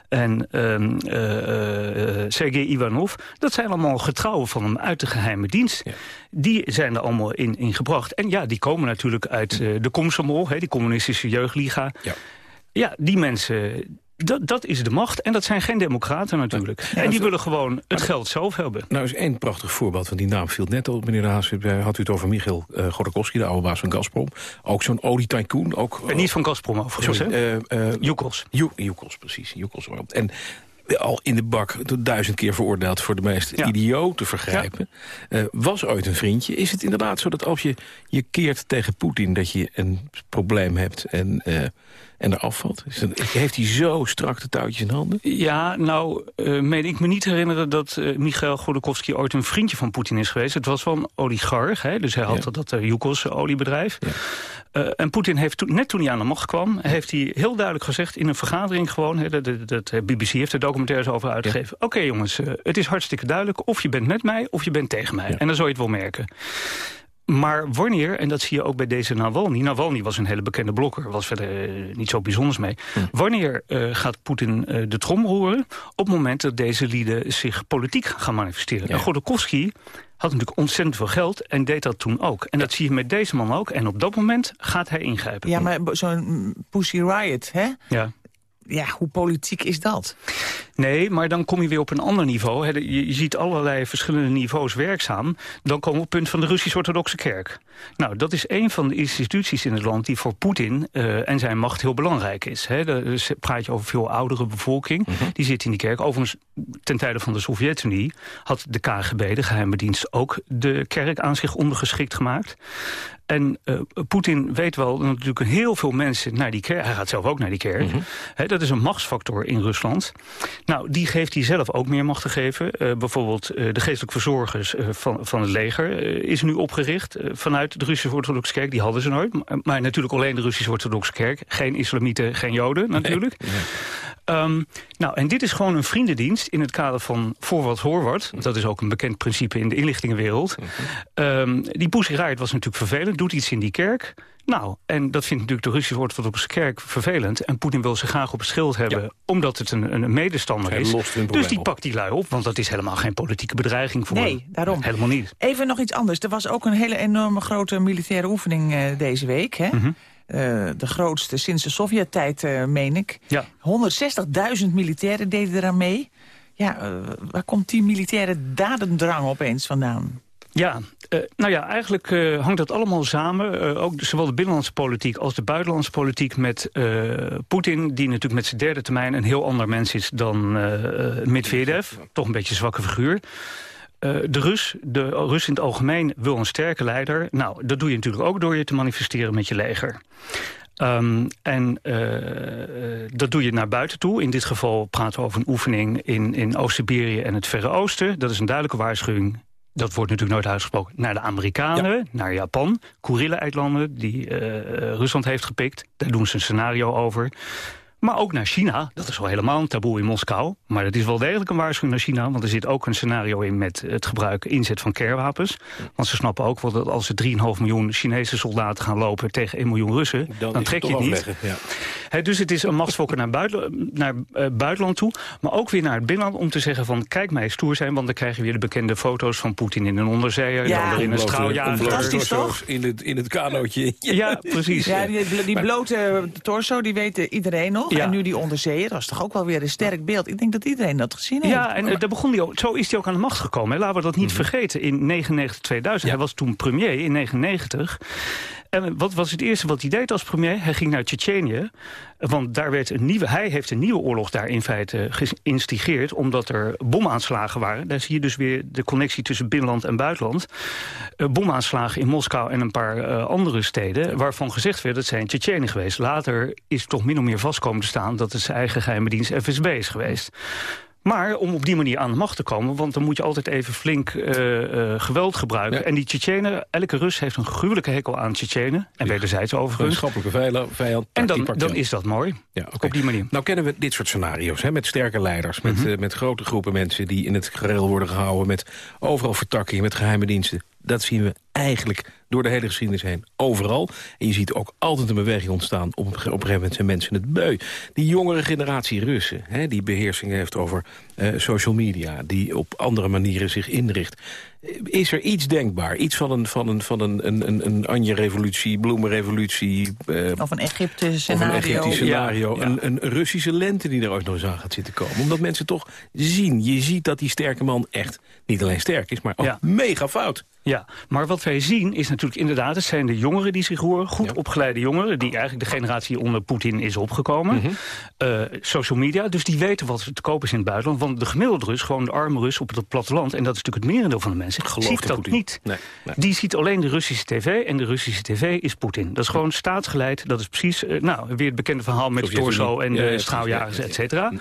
S6: en um, uh, Sergei Ivanov, dat zijn allemaal getrouwen van hem uit de geheime dienst. Ja. Die zijn er allemaal in, in gebracht. En ja, die komen natuurlijk uit de Komsomol, hè, die communistische jeugdliga. Ja. Ja, die mensen dat, dat is de macht. En dat zijn geen democraten natuurlijk. Ja, en die willen gewoon het geld zelf hebben.
S3: Nou is één prachtig voorbeeld, want die naam viel net al, meneer de Haas. Had u het over Michiel uh, de oude baas van Gazprom. Ook zo'n olietycoon. Ook,
S6: en niet van Gazprom overigens,
S3: sorry,
S6: uh, uh, Jukos.
S3: Jukos, precies. Jukos. En al in de bak duizend keer veroordeeld voor de meest ja. idiote vergrijpen. Ja. Uh, was ooit een vriendje. Is het inderdaad zo dat als je je keert tegen Poetin... dat je een probleem hebt en, uh, en er afvalt? Heeft hij zo strak de touwtjes in handen?
S6: Ja, nou, uh, meen ik me niet herinneren dat uh, Michail Godorkovsky ooit een vriendje van Poetin is geweest. Het was wel een oligarch, hè, dus hij had ja. dat uh, Yukos oliebedrijf. Ja. En Poetin heeft to net toen hij aan de macht kwam... heeft hij heel duidelijk gezegd in een vergadering gewoon... Hè, dat, dat, dat BBC heeft er documentaires over uitgegeven. Oké okay, jongens, het is hartstikke duidelijk... of je bent met mij of je bent tegen mij. En dan zou je het wel merken. Maar wanneer, en dat zie je ook bij deze Navalny... Navalny was een hele bekende blokker, was verder uh, niet zo bijzonders mee. Hm. Wanneer uh, gaat Poetin uh, de trom roeren? Op het moment dat deze lieden zich politiek gaan manifesteren. Ja. En Godorkovsky had natuurlijk ontzettend veel geld en deed dat toen ook. En dat zie je met deze man ook. En op dat moment gaat hij ingrijpen.
S4: Ja, maar zo'n Pussy Riot, hè?
S6: Ja
S4: ja, hoe politiek is dat?
S6: Nee, maar dan kom je weer op een ander niveau. Je, ziet allerlei verschillende niveaus werkzaam. Dan komen we op het punt van de Russisch-Orthodoxe Kerk. Nou, dat is een van de instituties in het land die voor Poetin uh, en zijn macht heel belangrijk is. He, dan praat je over veel oudere bevolking. Mhm. Die zit in die kerk. Overigens, ten tijde van de Sovjet-Unie had de KGB, de geheime dienst, ook de kerk aan zich ondergeschikt gemaakt. En uh, Poetin weet wel dat natuurlijk heel veel mensen naar die kerk... hij gaat zelf ook naar die kerk. Mm dat is een machtsfactor in Rusland. Nou, die geeft hij zelf ook meer macht te geven. Uh, bijvoorbeeld uh, de geestelijke verzorgers van, van het leger is nu opgericht... vanuit de Russische Orthodoxe Kerk. Die hadden ze nooit. Maar, maar natuurlijk alleen de Russische Orthodoxe Kerk. Geen islamieten, geen joden natuurlijk. Nee, Um, nou, en dit is gewoon een vriendendienst in het kader van voor wat hoor wat. Dat is ook een bekend principe in de inlichtingenwereld. Um, die Pussy Riot was natuurlijk vervelend, doet iets in die kerk. Nou, en dat vindt natuurlijk de Russische Orthodoxe Kerk vervelend. En Poetin wil ze graag op het schild hebben, omdat het een, een medestander is. Dus die pakt die lui op, want dat is helemaal geen politieke bedreiging voor
S4: nee, hem. daarom.
S6: Helemaal niet.
S4: Even nog iets anders. Er was ook een hele enorme grote militaire oefening uh, deze week, hè? Mm -hmm. Uh, de grootste sinds de Sovjet-tijd, uh, meen ik. Ja. 160.000 militairen deden eraan mee. Ja, uh, waar komt die militaire dadendrang opeens vandaan?
S6: Ja, nou ja, eigenlijk hangt dat allemaal samen. Ook zowel de binnenlandse politiek als de buitenlandse politiek met Poetin... die natuurlijk met zijn derde termijn een heel ander mens is dan Medvedev. Toch een beetje een zwakke figuur. De Rus, de Rus in het algemeen, wil een sterke leider. Nou, dat doe je natuurlijk ook door je te manifesteren met je leger. Um, en uh, dat doe je naar buiten toe. In dit geval praten we over een oefening in, in Oost-Siberië en het Verre Oosten. Dat is een duidelijke waarschuwing dat wordt natuurlijk nooit uitgesproken, naar de Amerikanen, naar Japan, Kurille-eilanden die uh, Rusland heeft gepikt. Daar doen ze een scenario over. Maar ook naar China. Dat is wel helemaal een taboe in Moskou. Maar dat is wel degelijk een waarschuwing naar China. Want er zit ook een scenario in met het gebruik, inzet van kernwapens. Want ze snappen ook wel dat als er 3,5 miljoen Chinese soldaten gaan lopen tegen 1 miljoen Russen, dan, trek je het niet. Ja. dus het is een machtsfokker naar, buiten, naar uh, buitenland toe. Maar ook weer naar het binnenland om te zeggen van kijk mij stoer zijn. Want dan krijg je weer de bekende foto's van Poetin in een onderzeeër. Ja. Dan in een straaljager.
S4: Fantastisch toch?
S3: In het, in het kanootje.
S6: Ja, precies.
S4: Ja, die, die blote torso, die weet iedereen nog. En nu die onderzeeër, dat was toch ook wel weer een sterk beeld. Ik denk dat iedereen dat gezien heeft.
S6: Ja, en uh, daar begon die ook, zo is hij ook aan de macht gekomen. Hè. Laten we dat niet mhm. vergeten. In 99, 2000, hij was toen premier in 99. Wat was het eerste wat hij deed als premier? Hij ging naar Tsjetsjenië. Want daar werd een nieuwe, hij heeft een nieuwe oorlog daar in feite geïnstigeerd... omdat er bomaanslagen waren. Daar zie je dus weer de connectie tussen binnenland en buitenland. Uh, bomaanslagen in Moskou en een paar uh, andere steden... waarvan gezegd werd dat zijn Tsjetsjenen geweest. Later is toch min of meer vastkomen te staan... dat het zijn eigen geheime dienst FSB is geweest. Maar om op die manier aan de macht te komen... want dan moet je altijd even flink uh, uh, geweld gebruiken. En die Tsjetsjenen, elke Rus heeft een gruwelijke hekel aan Tsjetsjenen. En wederzijds overigens.
S3: Een vijand.
S6: En dan, dan is dat mooi, ja, okay. op die manier.
S3: Nou kennen we dit soort scenario's, hè, met sterke leiders... Met, mm -hmm. uh, met grote groepen mensen die in het gereel worden gehouden... met overal vertakkingen, met geheime diensten. Dat zien we eigenlijk door de hele geschiedenis heen. Overal. En je ziet ook altijd een beweging ontstaan. Op, op een gegeven moment zijn mensen het beu. Die jongere generatie Russen, hè, die beheersing heeft over uh, social media... die op andere manieren zich inricht. Is er iets denkbaar? Iets van een, van een, van een, een, een Anje-revolutie, bloemenrevolutie...
S4: Uh, of een Egypte-scenario.
S3: Of een Egyptisch scenario. Ja, ja. Een, een Russische lente die er ooit nog eens aan gaat zitten komen. Omdat mensen toch zien. Je ziet dat die sterke man echt niet alleen sterk is, maar ook mega fout.
S6: Ja, maar wat wij zien is natuurlijk inderdaad... het zijn de jongeren die zich horen, goed opgeleide jongeren... die eigenlijk de generatie onder Poetin is opgekomen. Mm uh, social media, dus die weten wat te koop is in het buitenland. Want de gemiddelde Rus, gewoon de arme Rus op het platteland... en dat is natuurlijk het merendeel van de mensen, Geloof ziet dat Putin. niet. Nee, nee. Die ziet alleen de Russische tv en de Russische tv is Poetin. Dat is gewoon staatsgeleid, dat is precies... Uh, nou, weer het bekende verhaal met de torso en de straaljagers, et cetera.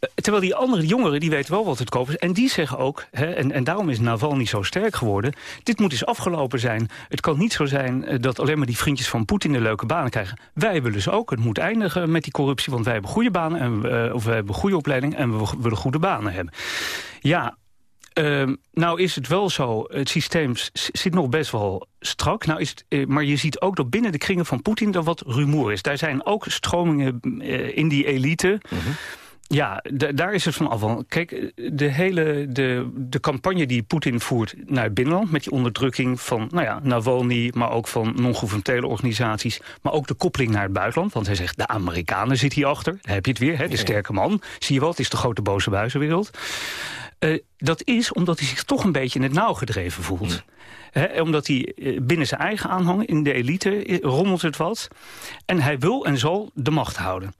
S6: Eh, terwijl die andere jongeren, die weten wel wat het koop is. En die zeggen ook, hè, en, en daarom is Navalny zo sterk geworden... dit moet eens afgelopen zijn. Het kan niet zo zijn eh, dat alleen maar die vriendjes van Poetin... de leuke banen krijgen. Wij willen ze ook. Het moet eindigen met die corruptie. Want wij hebben goede banen, en, uh, of wij hebben goede opleiding... en we willen goede banen hebben. Ja, uh, nou is het wel zo, het systeem zit nog best wel strak. Nou is het, maar je ziet ook dat binnen de kringen van Poetin er wat rumoer is. Daar zijn ook stromingen in die elite... -hmm
S7: Ja, daar is het van afval. Kijk, de hele de, de campagne die Poetin voert naar het binnenland... met die onderdrukking van nou ja, Navalny, maar ook van non-governementele organisaties... maar ook de koppeling naar het buitenland. Want hij zegt, de Amerikanen zitten hierachter. Daar heb je het weer, hè, de sterke man. Zie je wel, het is de grote boze buizenwereld. Uh, dat is omdat hij zich toch een beetje in het nauw gedreven voelt. omdat hij eh, binnen zijn eigen aanhang, in de elite, eh, rommelt het wat. En hij wil en zal de macht houden.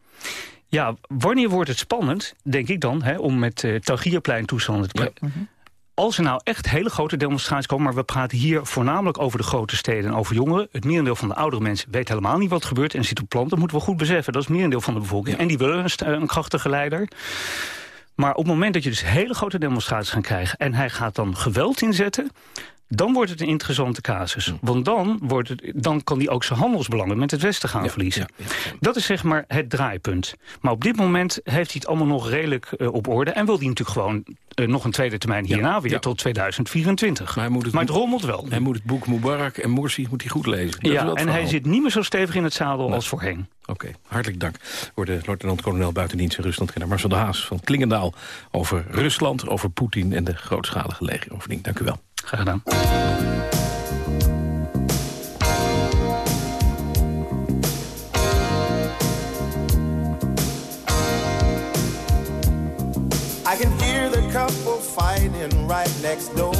S7: Ja, wanneer wordt het spannend, denk ik dan, hè, om met uh, Tagierplein toestanden te ja. Mhm. Als er nou echt hele grote demonstraties komen... maar we praten hier voornamelijk over de grote steden en over jongeren... het merendeel van de oudere mensen weet helemaal niet wat er gebeurt... en zit op planten, dat moeten we goed beseffen. Dat is het merendeel van de bevolking. En die willen een, een krachtige leider. Maar op het moment dat je dus hele grote demonstraties gaat krijgen... en hij gaat dan geweld inzetten dan wordt het een interessante casus. Hm. Want dan, wordt het, dan kan hij ook zijn handelsbelangen met het Westen gaan verliezen. dat is zeg maar het draaipunt. Maar op dit moment heeft hij het allemaal nog redelijk uh, op orde... en wil hij natuurlijk gewoon uh, nog een tweede termijn hierna weer tot 2024. Maar, hij moet het, maar het rommelt wel.
S3: Hij moet het boek Mubarak en Morsi moet hij goed lezen.
S7: Dat ja, en hij zit niet meer zo stevig in het zadel als voorheen.
S3: Oké, hartelijk dank voor de luitenant-kolonel buitendienst in Rusland... Marcel de Haas van Klingendaal over Rusland, over Poetin... en de grootschalige legeroefening. Dank u wel.
S7: Graag gedaan. I can hear the couple fighting right next door.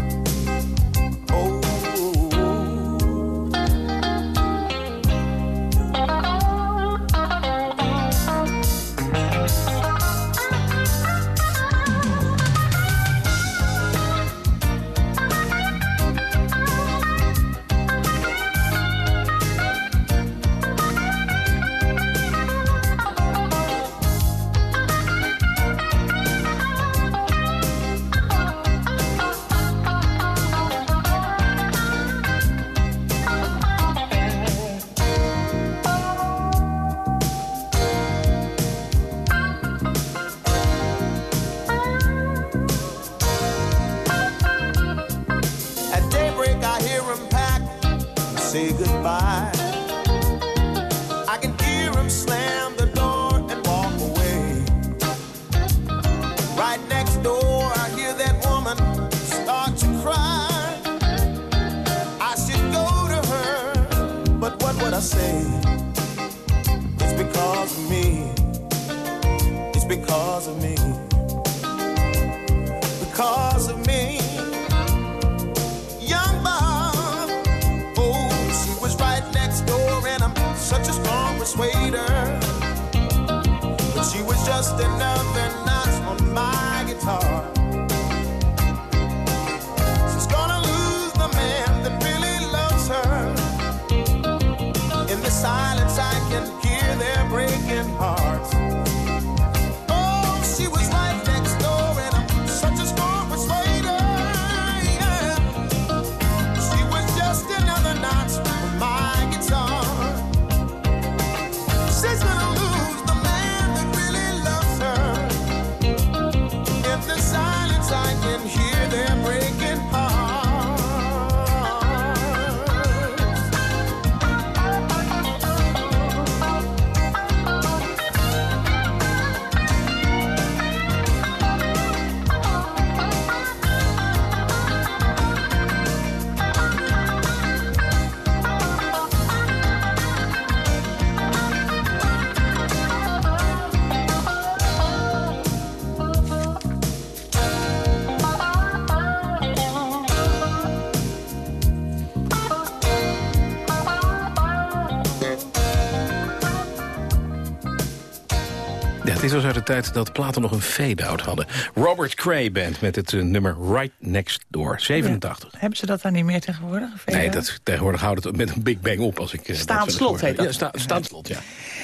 S3: Was uit de tijd dat platen nog een fade-out hadden. Robert Cray Band met het uh, nummer Right Next Door, 87.
S4: Ja. Hebben ze dat dan niet meer tegenwoordig?
S3: Nee, dat, tegenwoordig houdt het met een Big Bang op. Als ik,
S4: uh, Staanslot heet dat.
S3: Ja, sta, staanslot, ja.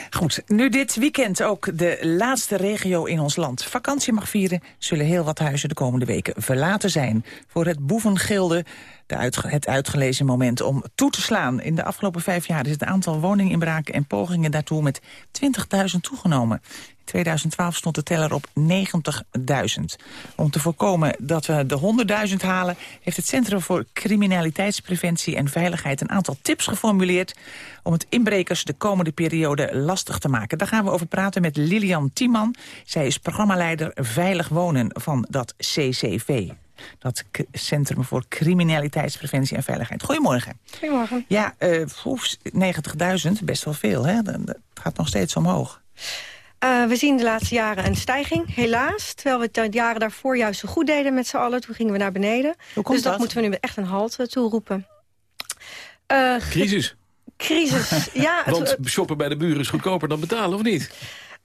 S4: Goed, nu dit weekend ook de laatste regio in ons land vakantie mag vieren... zullen heel wat huizen de komende weken verlaten zijn. Voor het boevengilde de het uitgelezen moment om toe te slaan. In de afgelopen vijf jaar is het aantal woninginbraken en pogingen daartoe met 20.000 toegenomen. In 2012 stond de teller op 90.000. Om te voorkomen dat we de 100.000 halen... heeft het Centrum voor Criminaliteitspreventie en Veiligheid... een aantal tips geformuleerd om het inbrekers de komende periode lastig te maken. Daar gaan we over praten met Lilian Tiemann. Zij is programmaleider Veilig Wonen van dat CCV dat Centrum voor Criminaliteitspreventie en Veiligheid. Goedemorgen.
S8: Goedemorgen.
S4: Ja, uh, 90.000, best wel veel, hè? Dat gaat nog steeds omhoog.
S8: Uh, we zien de laatste jaren een stijging, helaas. Terwijl we het de jaren daarvoor juist zo goed deden met z'n allen. Toen gingen we naar beneden. Dus dat,
S4: dat
S8: moeten we nu echt een halt toeroepen.
S3: Uh, Crisis.
S8: Crisis, ja.
S3: Want shoppen bij de buren is goedkoper dan betalen, of niet?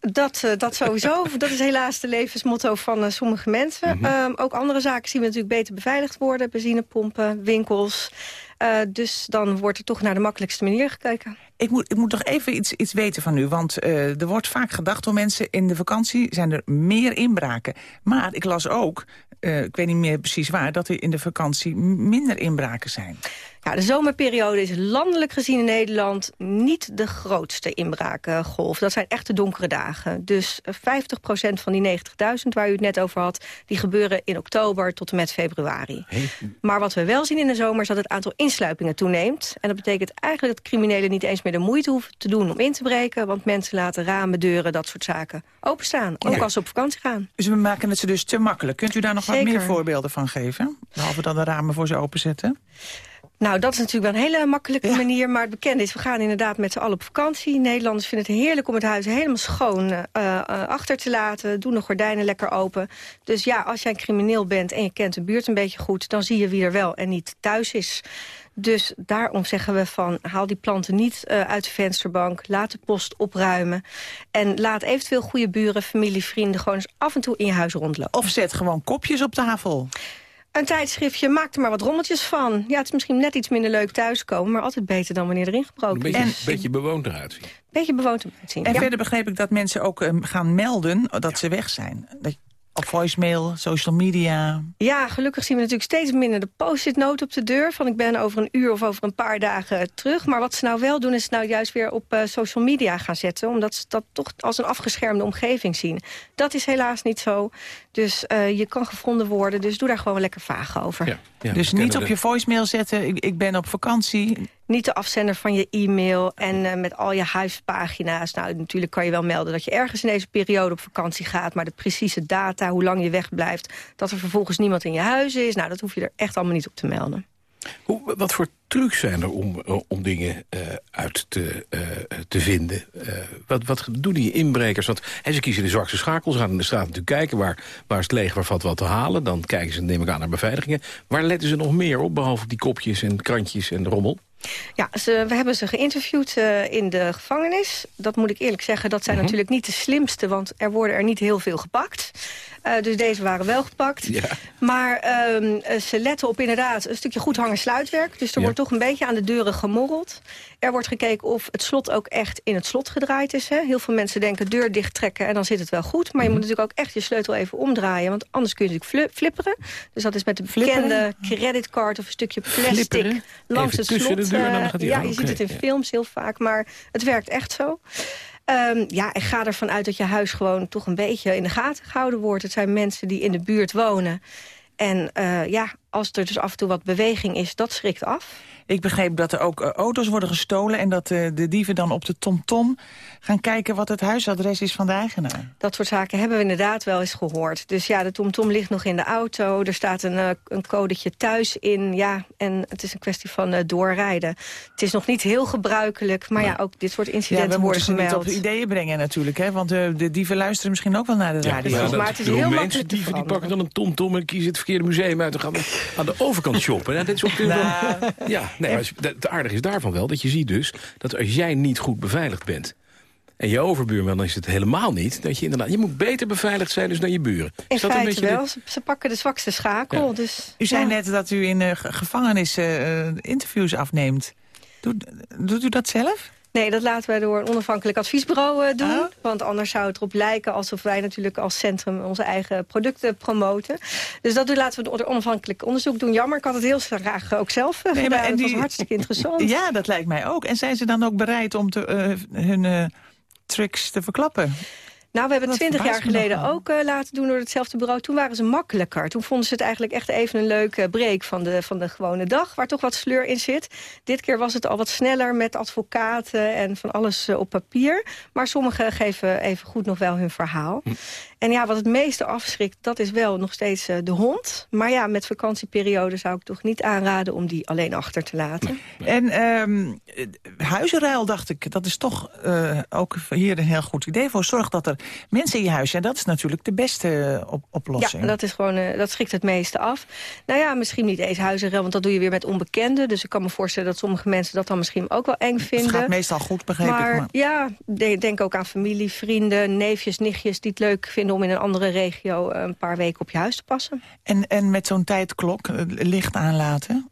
S8: Dat, uh, dat sowieso. dat is helaas de levensmotto van uh, sommige mensen. Mm -hmm. um, ook andere zaken zien we natuurlijk beter beveiligd worden. Benzinepompen, winkels. Uh, dus dan wordt er toch naar de makkelijkste manier gekeken.
S4: Ik moet, ik moet nog even iets, iets weten van u. Want er wordt vaak gedacht door mensen... in de vakantie zijn er meer inbraken. Maar ik las ook, ik weet niet meer precies waar... dat er in de vakantie minder inbraken zijn.
S8: Ja, de zomerperiode is landelijk gezien in Nederland niet de grootste inbraakgolf. Dat zijn echt de donkere dagen. Dus 50% van die 90.000 waar u het net over had... die gebeuren in oktober tot en met februari. Hey. Maar wat we wel zien in de zomer is dat het aantal insluipingen toeneemt. En dat betekent eigenlijk dat criminelen niet eens meer de moeite hoeven te doen om in te breken. Want mensen laten ramen, deuren, dat soort zaken openstaan. Ook als ze op vakantie gaan.
S4: Dus we maken het ze dus te makkelijk. Kunt u daar nog Zeker. wat meer voorbeelden van geven? Behalve dan de ramen voor ze openzetten?
S8: Nou, dat is natuurlijk wel een hele makkelijke ja. manier. Maar het bekende is, we gaan inderdaad met z'n allen op vakantie. Nederlanders vinden het heerlijk om het huis helemaal schoon uh, uh, achter te laten. Doen de gordijnen lekker open. Dus ja, als jij een crimineel bent en je kent de buurt een beetje goed... dan zie je wie er wel en niet thuis is. Dus daarom zeggen we van, haal die planten niet uh, uit de vensterbank. Laat de post opruimen. En laat eventueel goede buren, familie, vrienden... gewoon eens af en toe in je huis rondlopen.
S4: Of zet gewoon kopjes op tafel.
S8: Een tijdschriftje, maak er maar wat rommeltjes van. Ja, het is misschien net iets minder leuk thuiskomen... maar altijd beter dan wanneer erin gebroken
S3: is. Een beetje, beetje bewoond eruit zien.
S8: Beetje bewoond eruit zien,
S4: En
S8: ja.
S4: verder begreep ik dat mensen ook um, gaan melden dat ja. ze weg zijn. Dat, op voicemail, social media.
S8: Ja, gelukkig zien we natuurlijk steeds minder de post-it note op de deur... van ik ben over een uur of over een paar dagen terug. Maar wat ze nou wel doen, is nou juist weer op uh, social media gaan zetten... omdat ze dat toch als een afgeschermde omgeving zien. Dat is helaas niet zo. Dus uh, je kan gevonden worden, dus doe daar gewoon lekker vaag over.
S3: Ja, ja,
S4: dus niet op je voicemail zetten, ik, ik ben op vakantie
S8: niet de afzender van je e-mail en uh, met al je huispagina's. Nou, natuurlijk kan je wel melden dat je ergens in deze periode op vakantie gaat... maar de precieze data, hoe lang je wegblijft... dat er vervolgens niemand in je huis is... nou, dat hoef je er echt allemaal niet op te melden.
S3: Hoe, wat voor trucs zijn er om, om dingen uh, uit te, uh, te vinden? Uh, wat, wat doen die inbrekers? Want ze kiezen de zwakste schakels, gaan in de straat natuurlijk kijken... waar, waar is het leeg, waar valt wat te halen. Dan kijken ze, neem ik aan, naar beveiligingen. Waar letten ze nog meer op, behalve die kopjes en krantjes en de rommel?
S8: Ja, ze, we hebben ze geïnterviewd uh, in de gevangenis. Dat moet ik eerlijk zeggen, dat zijn uh -huh. natuurlijk niet de slimste... want er worden er niet heel veel gepakt. Uh, dus deze waren wel gepakt.
S3: Ja.
S8: Maar um, ze letten op inderdaad een stukje goed hangen sluitwerk. Dus er
S3: Ja.
S8: wordt toch een beetje aan de deuren gemorreld. Er wordt gekeken of het slot ook echt in het slot gedraaid is. Hè. Heel veel mensen denken deur dicht trekken en dan zit het wel goed. Maar je moet natuurlijk ook echt je sleutel even omdraaien. Want anders kun je natuurlijk fli- flipperen. Dus dat is met de bekende creditcard of een stukje plastic
S3: Flipperen?
S8: langs
S3: Even
S8: het slot.
S3: de deur dan
S8: eh,
S3: gaat
S8: ja, je ziet het in films heel vaak, maar het werkt echt zo. Ehm, ja, en ga ervan uit dat je huis gewoon toch een beetje in de gaten gehouden wordt. Het zijn mensen die in de buurt wonen. En uh, ja, als er dus af en toe wat beweging is, dat schrikt af.
S4: Ik begreep dat er ook uh, auto's worden gestolen... en dat uh, de dieven dan op de TomTom -tom gaan kijken wat het huisadres is van de eigenaar.
S8: Dat soort zaken hebben we inderdaad wel eens gehoord. Dus ja, de TomTom -tom ligt nog in de auto. Er staat een, uh, een codetje thuis in. Ja, en het is een kwestie van uh, doorrijden. Het is nog niet heel gebruikelijk, maar ja, ook dit soort incidenten
S4: ja,
S8: worden
S4: gemeld. we moeten ze niet op ideeën brengen natuurlijk, hè? want uh, de dieven luisteren misschien ook wel naar de
S3: Ja,
S4: radio.
S3: ja, dat,
S8: maar het is
S3: de
S8: heel makkelijk te
S3: dieven die pakken dan een tomtom en kiezen het verkeerde museum uit. Dan gaan we aan de overkant shoppen. Ja, dit is ook
S4: Nou,
S3: ja, nee, maar het aardige is daarvan wel dat je ziet dus dat als jij niet goed beveiligd bent... en je overbuurman is het helemaal niet. Dat je inderdaad, je moet beter beveiligd zijn dus dan je buren.
S8: In
S3: is dat
S8: feite
S3: een beetje
S8: wel. Ze, ze pakken de zwakste schakel. Dus,
S4: U zei
S8: ja.
S4: net dat u in de ge- gevangenis eh, interviews afneemt. Doet, doet u dat zelf?
S8: Nee, dat laten wij door een onafhankelijk adviesbureau eh, doen.
S4: Oh.
S8: Want anders zou het erop lijken alsof wij natuurlijk als centrum onze eigen producten promoten. Dus dat doen- laten we door onafhankelijk onderzoek doen. Jammer, ik had het heel graag ook zelf eh,
S4: Nee, maar en
S8: Het was
S4: die-
S8: hartstikke interessant.
S4: Ja, dat lijkt mij ook. En zijn ze dan ook bereid om te, eh, hun eh, tricks te verklappen?
S8: Nou, we hebben twintig jaar geleden ook eh, laten doen door hetzelfde bureau. Toen waren ze makkelijker. Toen vonden ze het eigenlijk echt even een leuke break van de, van de gewone dag... waar toch wat sleur in zit. Dit keer was het al wat sneller met advocaten en van alles eh, op papier. Maar sommigen geven even goed nog wel hun verhaal.
S4: Hm.
S8: En ja, wat het meeste afschrikt, dat is wel nog steeds eh, de hond. Maar ja, met vakantieperiode zou ik toch niet aanraden... om die alleen achter te laten.
S4: En ehm, eh, huizenruil, dacht ik, dat is toch eh, ook hier een heel goed idee voor. Zorg dat er mensen in je huis zijn. Dat is natuurlijk de beste op oplossing.
S8: Ja, dat, is gewoon, dat schrikt het meeste af. Nou ja, misschien niet eens huizenruil, want dat doe je weer met onbekenden. Dus ik kan me voorstellen dat sommige mensen dat dan misschien ook wel eng
S4: het
S8: vinden.
S4: gaat meestal goed, begreep
S8: maar,
S4: ik. Maar...
S8: ja, de- denk ook aan familie, vrienden, neefjes, nichtjes... die het leuk vinden om in een andere regio eh, een paar weken op je huis te passen.
S4: En, en met zo'n tijdklok eh, licht aanlaten?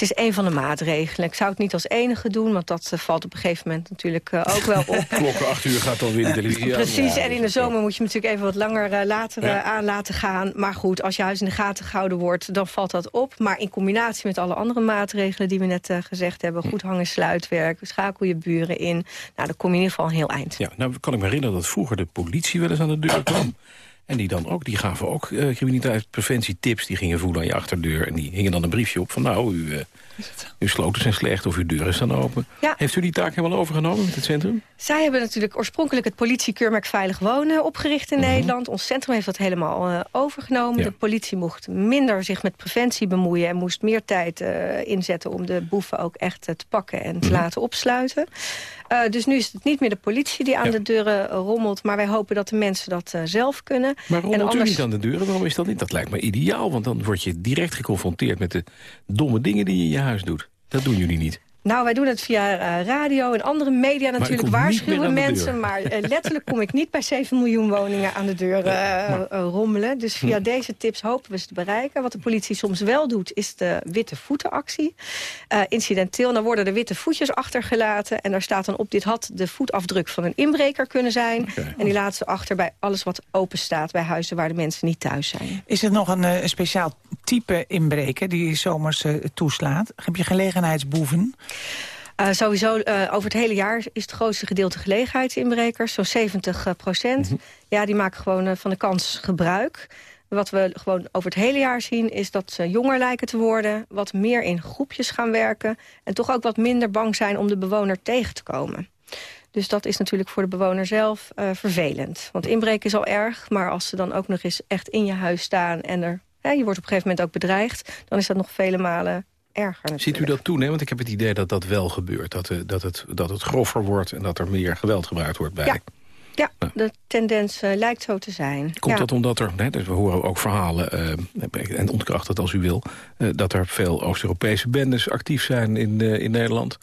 S8: Het is een van de maatregelen. Ik zou het niet als enige doen, want dat eh, valt op een gegeven moment natuurlijk eh, ook wel op.
S3: Klokken acht uur gaat dan weer de televisie.
S8: Precies, en in de zomer moet je natuurlijk even wat langer eh, later aan laten gaan. Maar goed, als je huis in de gaten gehouden wordt, dan valt dat op. Maar in combinatie met alle andere maatregelen die we net gezegd hebben... goed hangen sluitwerk, schakel je buren in... nou, dan kom je in ieder geval een heel eind.
S3: Ja, nou kan ik me herinneren dat vroeger de politie wel eens aan de deur kwam. En die dan ook, die gaven ook eh criminaliteitspreventietips. Die gingen voelen aan je achterdeur. En die hingen dan een briefje op van nou, u, eh, uw sloten zijn slecht of uw deuren staan open.
S8: Ja.
S3: Heeft u die taak helemaal overgenomen met het centrum?
S8: Zij hebben natuurlijk oorspronkelijk het politiekeurmerk Veilig Wonen opgericht in Nederland. Ons centrum heeft dat helemaal eh, overgenomen.
S3: Ja.
S8: De politie mocht minder zich met preventie bemoeien... en moest meer tijd inzetten om de boeven ook echt te pakken en te laten opsluiten. Eh, dus nu is het niet meer de politie die aan
S3: Ja.
S8: de deuren eh, rommelt... maar wij hopen dat de mensen dat eh, zelf kunnen.
S3: Maar rommelt
S8: en
S3: u
S8: anders-
S3: niet aan de deuren? Waarom is dat niet? Dat lijkt me ideaal, want dan word je direct geconfronteerd... met de domme dingen die je in je huis doet. Dat doen jullie niet.
S8: Nou, wij doen het via eh, radio en andere media natuurlijk. Waarschuwen mensen. Maar eh, letterlijk kom ik niet bij 7 miljoen woningen aan de deur eh, rommelen. Dus via
S3: Hm.
S8: deze tips hopen we ze te bereiken. Wat de politie soms wel doet, is de witte voetenactie. Eh, incidenteel, dan worden de witte voetjes achtergelaten. En daar staat dan op, dit had de voetafdruk van een inbreker kunnen zijn. En die laten ze achter bij alles wat open staat... bij huizen waar de mensen niet thuis zijn.
S4: Is er nog een, eh, speciaal type inbreker die zomers toeslaat? Heb je gelegenheidsboeven?
S8: Eh, sowieso, eh, over het hele jaar is het grootste gedeelte gelegenheidsinbrekers. Zo'n 70 eh, procent. Ja, die maken gewoon eh, van de kans gebruik. Wat we gewoon over het hele jaar zien is dat ze jonger lijken te worden... wat meer in groepjes gaan werken... en toch ook wat minder bang zijn om de bewoner tegen te komen. Dus dat is natuurlijk voor de bewoner zelf vervelend. Want inbreken is al erg, maar als ze dan ook nog eens echt in je huis staan... en er, ja, je wordt op een gegeven moment ook bedreigd... dan is dat nog vele malen erger
S3: Ziet u dat toenemen? Want ik heb het idee dat dat wel gebeurt. Dat, eh, dat, het, dat het groffer wordt en dat er meer geweld gebruikt wordt bij.
S8: Ja. Ja, de tendens eh, lijkt zo te zijn.
S3: Komt
S8: ja.
S3: dat omdat er, dus we horen ook verhalen, eh, en ontkracht het als u wil... dat er veel Oost-Europese bendes actief zijn in, in Nederland.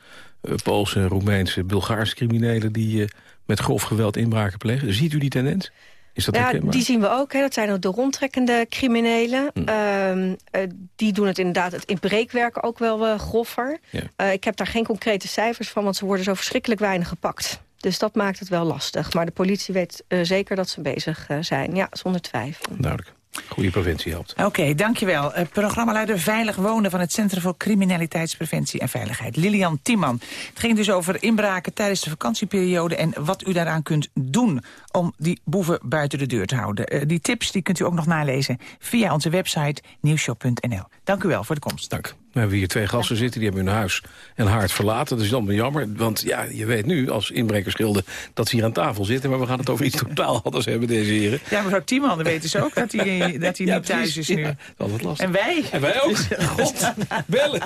S3: Poolse, Roemeense, Bulgaarse criminelen die met grof geweld inbraken plegen. Ziet u die tendens? Is dat
S8: Ja, die zien we ook. Hè. Dat zijn ook de rondtrekkende criminelen.
S3: Hm.
S8: Ehm, eh, die doen het inderdaad het inbreekwerk ook wel eh, groffer.
S3: Ja.
S8: Eh, ik heb daar geen concrete cijfers van, want ze worden zo verschrikkelijk weinig gepakt. Dus dat maakt het wel lastig. Maar de politie weet eh, zeker dat ze bezig zijn. Ja, zonder twijfel.
S3: Duidelijk. Goede preventie helpt.
S4: Oké, dankjewel. Uh, programmaleider Veilig Wonen van het Centrum voor Criminaliteitspreventie en Veiligheid. Lilian Timman. Het ging dus over inbraken tijdens de vakantieperiode... en wat u daaraan kunt doen om die boeven buiten de deur te houden. Uh, die tips die kunt u ook nog nalezen via onze website nieuwshop.nl. Dank u wel voor de komst.
S3: Dank. We hebben hier twee gasten zitten, die hebben hun huis en haard verlaten. Dat is dan jammer, want ja, je weet nu als inbrekersgilde... dat ze hier aan tafel zitten, maar we gaan het over iets totaal anders hebben, deze heren.
S4: Ja, mevrouw Timman, dan weten ze ook dat hij, dat hij
S3: Ja,
S4: niet thuis is nu.
S3: Ja, altijd lastig.
S4: En wij?
S3: En wij ook. God, bellen.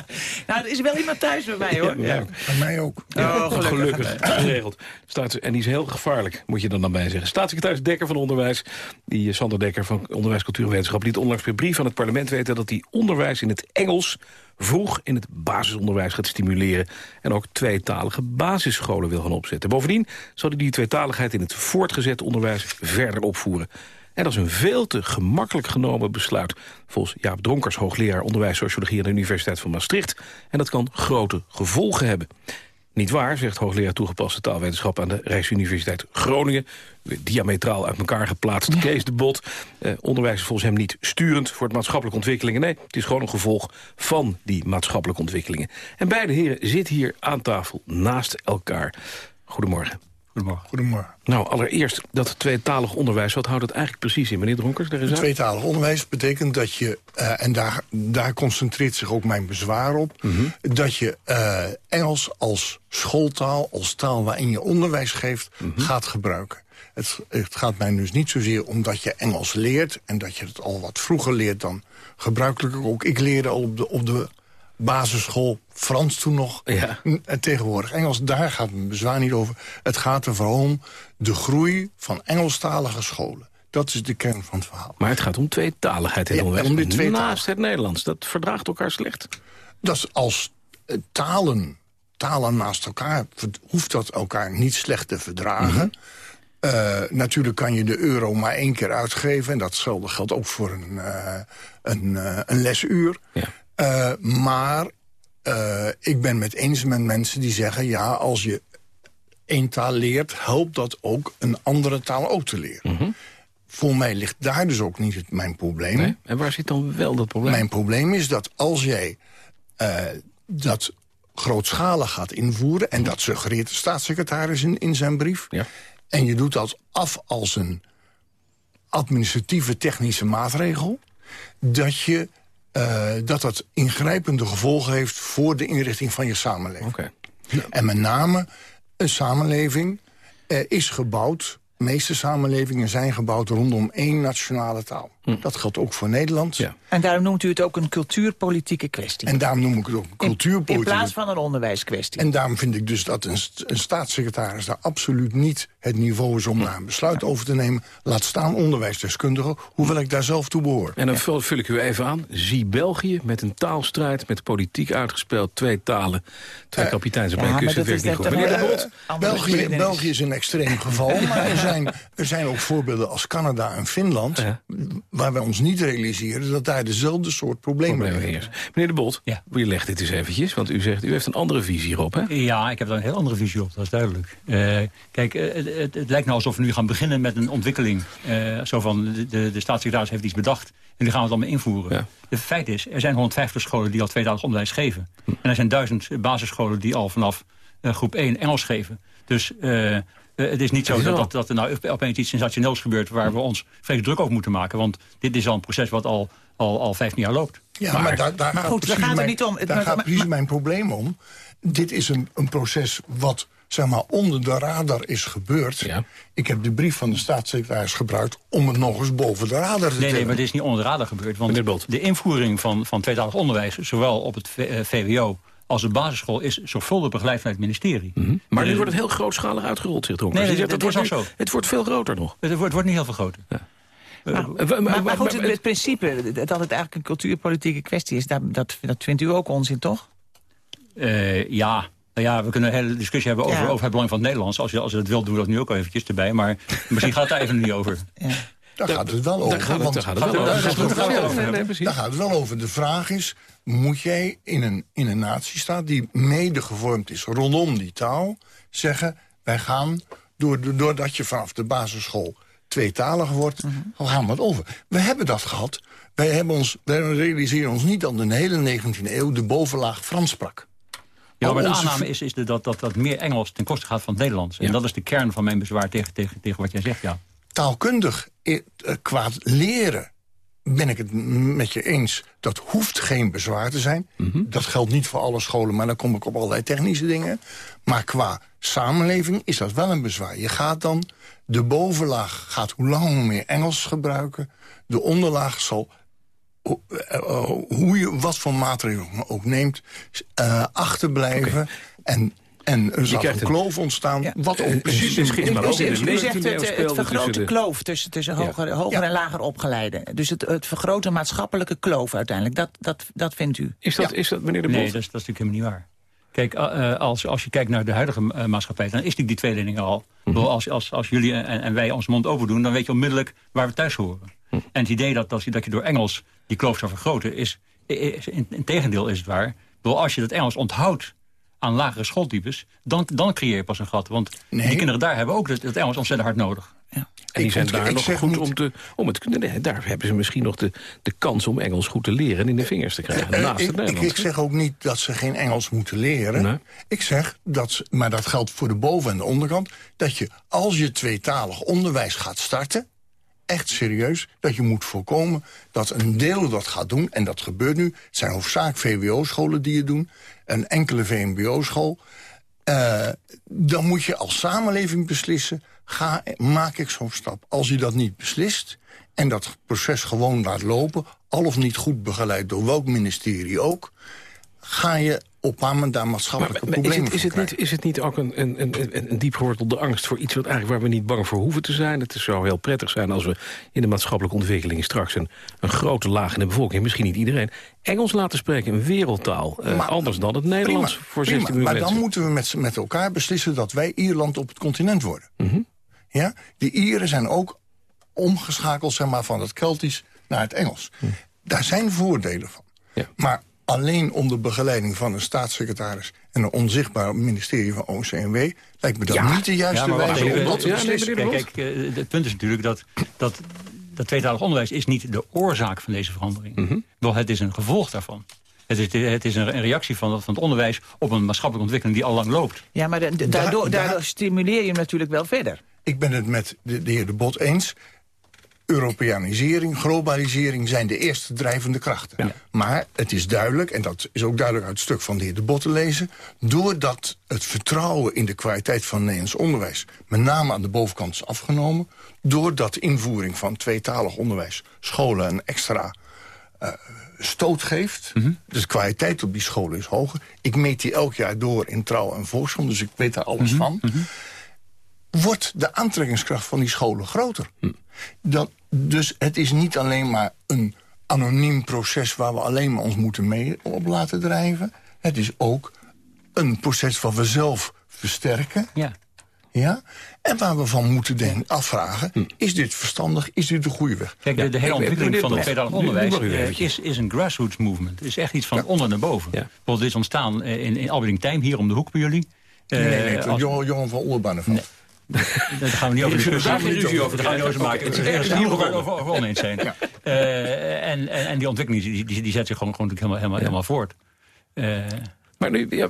S4: Nou, er is wel iemand thuis bij mij, hoor.
S3: Ja,
S9: Bij mij ook.
S4: Oh, gelukkig.
S3: gelukkig. Geregeld. En die is heel gevaarlijk, moet je er dan bij zeggen. Staatssecretaris Dekker van Onderwijs, die eh, Sander Dekker van Onderwijs, Cultuur en Wetenschap... liet onlangs per brief aan het parlement weten dat hij onderwijs in het Engels vroeg in het basisonderwijs gaat stimuleren... en ook tweetalige basisscholen wil gaan opzetten. Bovendien zal hij die tweetaligheid in het voortgezet onderwijs verder opvoeren. En dat is een veel te gemakkelijk genomen besluit. Volgens Jaap Dronkers, hoogleraar onderwijs sociologie aan de Universiteit van Maastricht. En dat kan grote gevolgen hebben. Niet waar, zegt hoogleraar toegepaste taalwetenschap aan de Rijksuniversiteit Groningen. Diametraal uit elkaar geplaatst Kees de Bot. Eh, onderwijs is volgens hem niet sturend voor het maatschappelijke ontwikkelingen. Nee, het is gewoon een gevolg van die maatschappelijke ontwikkelingen. En beide heren zitten hier aan tafel naast elkaar. Goedemorgen.
S9: Goedemorgen. Goedemorgen.
S3: Nou, allereerst dat tweetalig onderwijs. Wat houdt het eigenlijk precies in, meneer Dronkers? Daar is
S9: tweetalig onderwijs betekent dat je, uh, en daar, daar concentreert zich ook mijn bezwaar op... Mhm. dat je uh, Engels als schooltaal, als taal waarin je onderwijs geeft, mhm. gaat gebruiken. Het, het, gaat mij dus niet zozeer om dat je Engels leert... en dat je het al wat vroeger leert dan gebruikelijk. Ook ik leerde al op de, op de basisschool, Frans toen nog. Ja. En tegenwoordig Engels, daar gaat mijn bezwaar niet over. Het gaat er vooral om de groei van Engelstalige scholen. Dat is de kern van het verhaal.
S3: Maar het gaat om tweetaligheid in ja, onderwijs. Om Naast het Nederlands, dat verdraagt elkaar slecht.
S9: Dat is als eh, talen, talen naast elkaar, hoeft dat elkaar niet slecht te verdragen. Mm natuurlijk kan je de euro maar één keer uitgeven. En dat geldt ook voor een, uh, een, een lesuur. Ja. Maar ik ben het eens met mensen die zeggen... ja, als je één taal leert, helpt dat ook een andere taal ook te leren. Mm Voor mij ligt daar dus ook niet het, mijn probleem. Nee?
S3: En waar zit dan wel dat probleem?
S9: Mijn probleem is dat als jij dat grootschalig gaat invoeren... en dat suggereert de staatssecretaris in, in zijn brief... Ja. En je doet dat af als een administratieve technische maatregel... dat je uh, dat dat ingrijpende gevolgen heeft voor de inrichting van je samenleving. Okay. En met name een samenleving uh, is gebouwd de meeste samenlevingen zijn gebouwd rondom één nationale taal. Hm. Dat geldt ook voor Nederland. Ja.
S4: En daarom noemt u het ook een cultuurpolitieke kwestie.
S9: En daarom noem ik het ook een cultuurpolitieke...
S4: In, plaats van een onderwijskwestie.
S9: En daarom vind ik dus dat een, een staatssecretaris daar absoluut niet het niveau is om hm. daar een besluit over te nemen. Laat staan onderwijsdeskundigen, hoewel ik daar zelf toe behoor.
S3: En dan vul, vul ik u even aan. Zie België met een taalstrijd, met politiek uitgespeeld, twee talen, twee uh, kapiteins op één kussen. werkt niet goed. Meneer de Bot,
S9: België, België is een extreem geval, maar er zijn, er zijn ook voorbeelden als Canada en Finland... waar wij ons niet realiseren dat daar dezelfde soort problemen,
S3: heersen. Meneer De Bot, ja. u legt dit eens eventjes, want u zegt... u heeft een andere visie hierop, hè?
S10: Ja, ik heb daar een heel andere visie op, dat is duidelijk. Uh, kijk, uh, het, het, lijkt nou alsof we nu gaan beginnen met een ontwikkeling. Uh, zo van, de, de staatssecretaris heeft iets bedacht en die gaan we het allemaal invoeren. Ja. De feit is, er zijn 150 scholen die al tweetalig onderwijs geven. Hm. En er zijn duizend basisscholen die al vanaf groep 1 Engels geven. Dus eh, het is niet zo dat, dat, dat, er nou opeens iets sensationeels gebeurt... waar we ons vreselijk druk over moeten maken. Want dit is al een proces wat al, al, al 15 jaar loopt.
S9: Ja, maar, daar, daar maar goed, gaat het niet om. Daar gaat precies mijn probleem om. Dit is een, een proces wat zeg maar, onder de radar is gebeurd. Ja. Ik heb de brief van de staatssecretaris gebruikt... om het nog eens boven de radar te
S10: Nee, nee, maar dit is niet onder de radar gebeurd. Want de invoering van, van tweetalig onderwijs... zowel op het VWO eh, als de basisschool is zorgvuldig begeleid vanuit het ministerie.
S3: Mhm. Maar nu wordt het heel grootschalig uitgerold, zegt Ronk.
S10: Nee, nee, dat, wordt ook zo.
S3: Het wordt veel groter nog.
S10: Het wordt, wordt niet heel veel groter. Ja.
S4: Maar, maar, goed, het, principe dat het eigenlijk een cultuurpolitieke kwestie is... dat, dat, dat vindt u ook onzin, toch?
S10: Uh, ja, nou ja, we kunnen een hele discussie hebben over, over het belang van het Nederlands. Als je, als je dat wilt, doe dat nu ook eventjes erbij. Maar misschien gaat het daar even niet over. Ja.
S9: Daar gaat het wel over. Daar gaat het, Daar gaat het wel over. De vraag is, moet jij in een, in een natiestaat die mede gevormd is rondom die taal... zeggen, wij gaan, door, doordat je vanaf de basisschool tweetalig wordt, mm -hmm. gaan we het over. We hebben dat gehad. Wij, hebben ons, wij realiseren ons niet dat in de hele 19e eeuw de bovenlaag Frans sprak.
S10: Ja, maar de aanname is, is dat, dat dat meer Engels ten koste gaat van het Nederlands. En dat is de kern van mijn bezwaar tegen, tegen, tegen wat jij zegt, ja.
S9: Taalkundig eh, qua leren ben ik het met je eens. Dat hoeft geen bezwaar te zijn. Mhm. Dat geldt niet voor alle scholen, maar dan kom ik op allerlei technische dingen. Maar qua samenleving is dat wel een bezwaar. Je gaat dan, de bovenlaag gaat hoe hoe meer Engels gebruiken. De onderlaag zal, eh, eh, hoe je wat voor maatregelen ook neemt, uh, achterblijven. En En er zal een kloof ontstaan, wat ook precies
S4: is. U zegt het, het vergroot de kloof tussen, tussen hoger, hoger en lager opgeleide. Dus het, het vergroot de maatschappelijke kloof uiteindelijk. Dat, dat, dat vindt u?
S3: Is dat, is dat meneer de Bos?
S10: Nee, dat is, dat is natuurlijk helemaal niet waar. Kijk, uh, als, als je kijkt naar de huidige maatschappij... dan is die, die tweedeling al. Mm -hmm. als, als, als jullie en, en, wij ons mond open doen... dan weet je onmiddellijk waar we thuis horen. Mm. En het idee dat, dat, je, dat je door Engels die kloof zou vergroten... is, is in, in tegendeel is het waar. als je dat Engels onthoudt aan lagere schooltypes... dan, dan creëer je pas een gat. Want nee. die kinderen daar hebben ook het, het Engels ontzettend hard nodig.
S3: Ja. En die zijn ik, daar ik nog goed niet... om, te, om het nee, Daar hebben ze misschien nog de, de kans om Engels goed te leren... en in de vingers te krijgen,
S9: uh, naast ik, het ik, ik, zeg ook niet dat ze geen Engels moeten leren. Nee. Ik zeg, dat ze, maar dat geldt voor de boven- en de onderkant... dat je als je tweetalig onderwijs gaat starten echt serieus dat je moet voorkomen dat een deel dat gaat doen... en dat gebeurt nu, het zijn hoofdzaak VWO-scholen die het doen... een enkele VMBO-school... Uh, dan moet je als samenleving beslissen... Ga, maak ik zo'n stap. Als je dat niet beslist en dat proces gewoon laat lopen... al of niet goed begeleid door welk ministerie ook... ga je ophamend daar maatschappelijke maar, maar problemen
S3: is het, is het, niet, is het niet ook een, een, een, een diep gewortelde angst voor iets... Wat eigenlijk waar we niet bang voor hoeven te zijn? Het zou heel prettig zijn als we in de maatschappelijke ontwikkeling... straks een, een grote laag in de bevolking, misschien niet iedereen... Engels laten spreken, een wereldtaal. Uh, maar, anders dan het Nederlands
S9: prima,
S3: voor 16
S9: miljoen Maar dan moeten we met, met elkaar beslissen dat wij Ierland op het continent worden. Mm -hmm. ja? De Ieren zijn ook omgeschakeld zeg maar, van het Keltisch naar het Engels. Mm. Daar zijn voordelen van. Ja. Maar alleen onder begeleiding van een staatssecretaris... en een onzichtbaar ministerie van OCMW... lijkt me dat ja. niet de juiste ja, wijze om dat te beslissen.
S10: Kijk, kijk, eh, het punt is natuurlijk dat, dat dat tweetalig onderwijs... is niet de oorzaak van deze verandering. Mm -hmm. Het is een gevolg daarvan. Het is, het is, een reactie van, van het onderwijs op een maatschappelijke ontwikkeling die al lang loopt.
S4: Ja, maar de, de, daardoor, daardoor stimuleer je hem natuurlijk wel verder.
S9: Ik ben het met de, de heer De Bot eens. Europeanisering, globalisering zijn de eerste drijvende krachten. Ja. Maar het is duidelijk, en dat is ook duidelijk uit het stuk van de heer De Bot te lezen... doordat het vertrouwen in de kwaliteit van Nederlands onderwijs... met name aan de bovenkant is afgenomen... doordat de invoering van tweetalig onderwijs scholen een extra uh, stoot geeft. Mm -hmm. Dus de kwaliteit op die scholen is hoger. Ik meet die elk jaar door in Trouw en Volkskrant, dus ik weet daar alles mm -hmm. van... Mm -hmm wordt de aantrekkingskracht van die scholen groter. Hm. Dus het is niet alleen maar een anoniem proces... waar we alleen maar ons moeten mee op laten drijven. Het is ook een proces wat we zelf versterken. Ja. Ja? En waar we van moeten denken, afvragen... Hm. is dit verstandig, is dit de goede weg?
S10: Kijk, de, de hele ontwikkeling van het tweedalig onderwijs uh, is, is een grassroots movement. Het is echt iets van ja. onder naar boven. Ja. Bijvoorbeeld dit is ontstaan uh, in, in Albering Tijm, hier om de hoek bij jullie.
S9: Uh, nee, nee, nee, als... jongen, jongen van Onderbannen van. Nee.
S10: Daar gaan we niet over discussiëren. Daar ruzie over. Daar gaan we niet over maken. Het is ergens over, oneens zijn. Ja. Uh, en, en, die ontwikkeling die, die, die zet zich gewoon, gewoon helemaal, helemaal, helemaal voort. Uh,
S3: maar, nu, ja,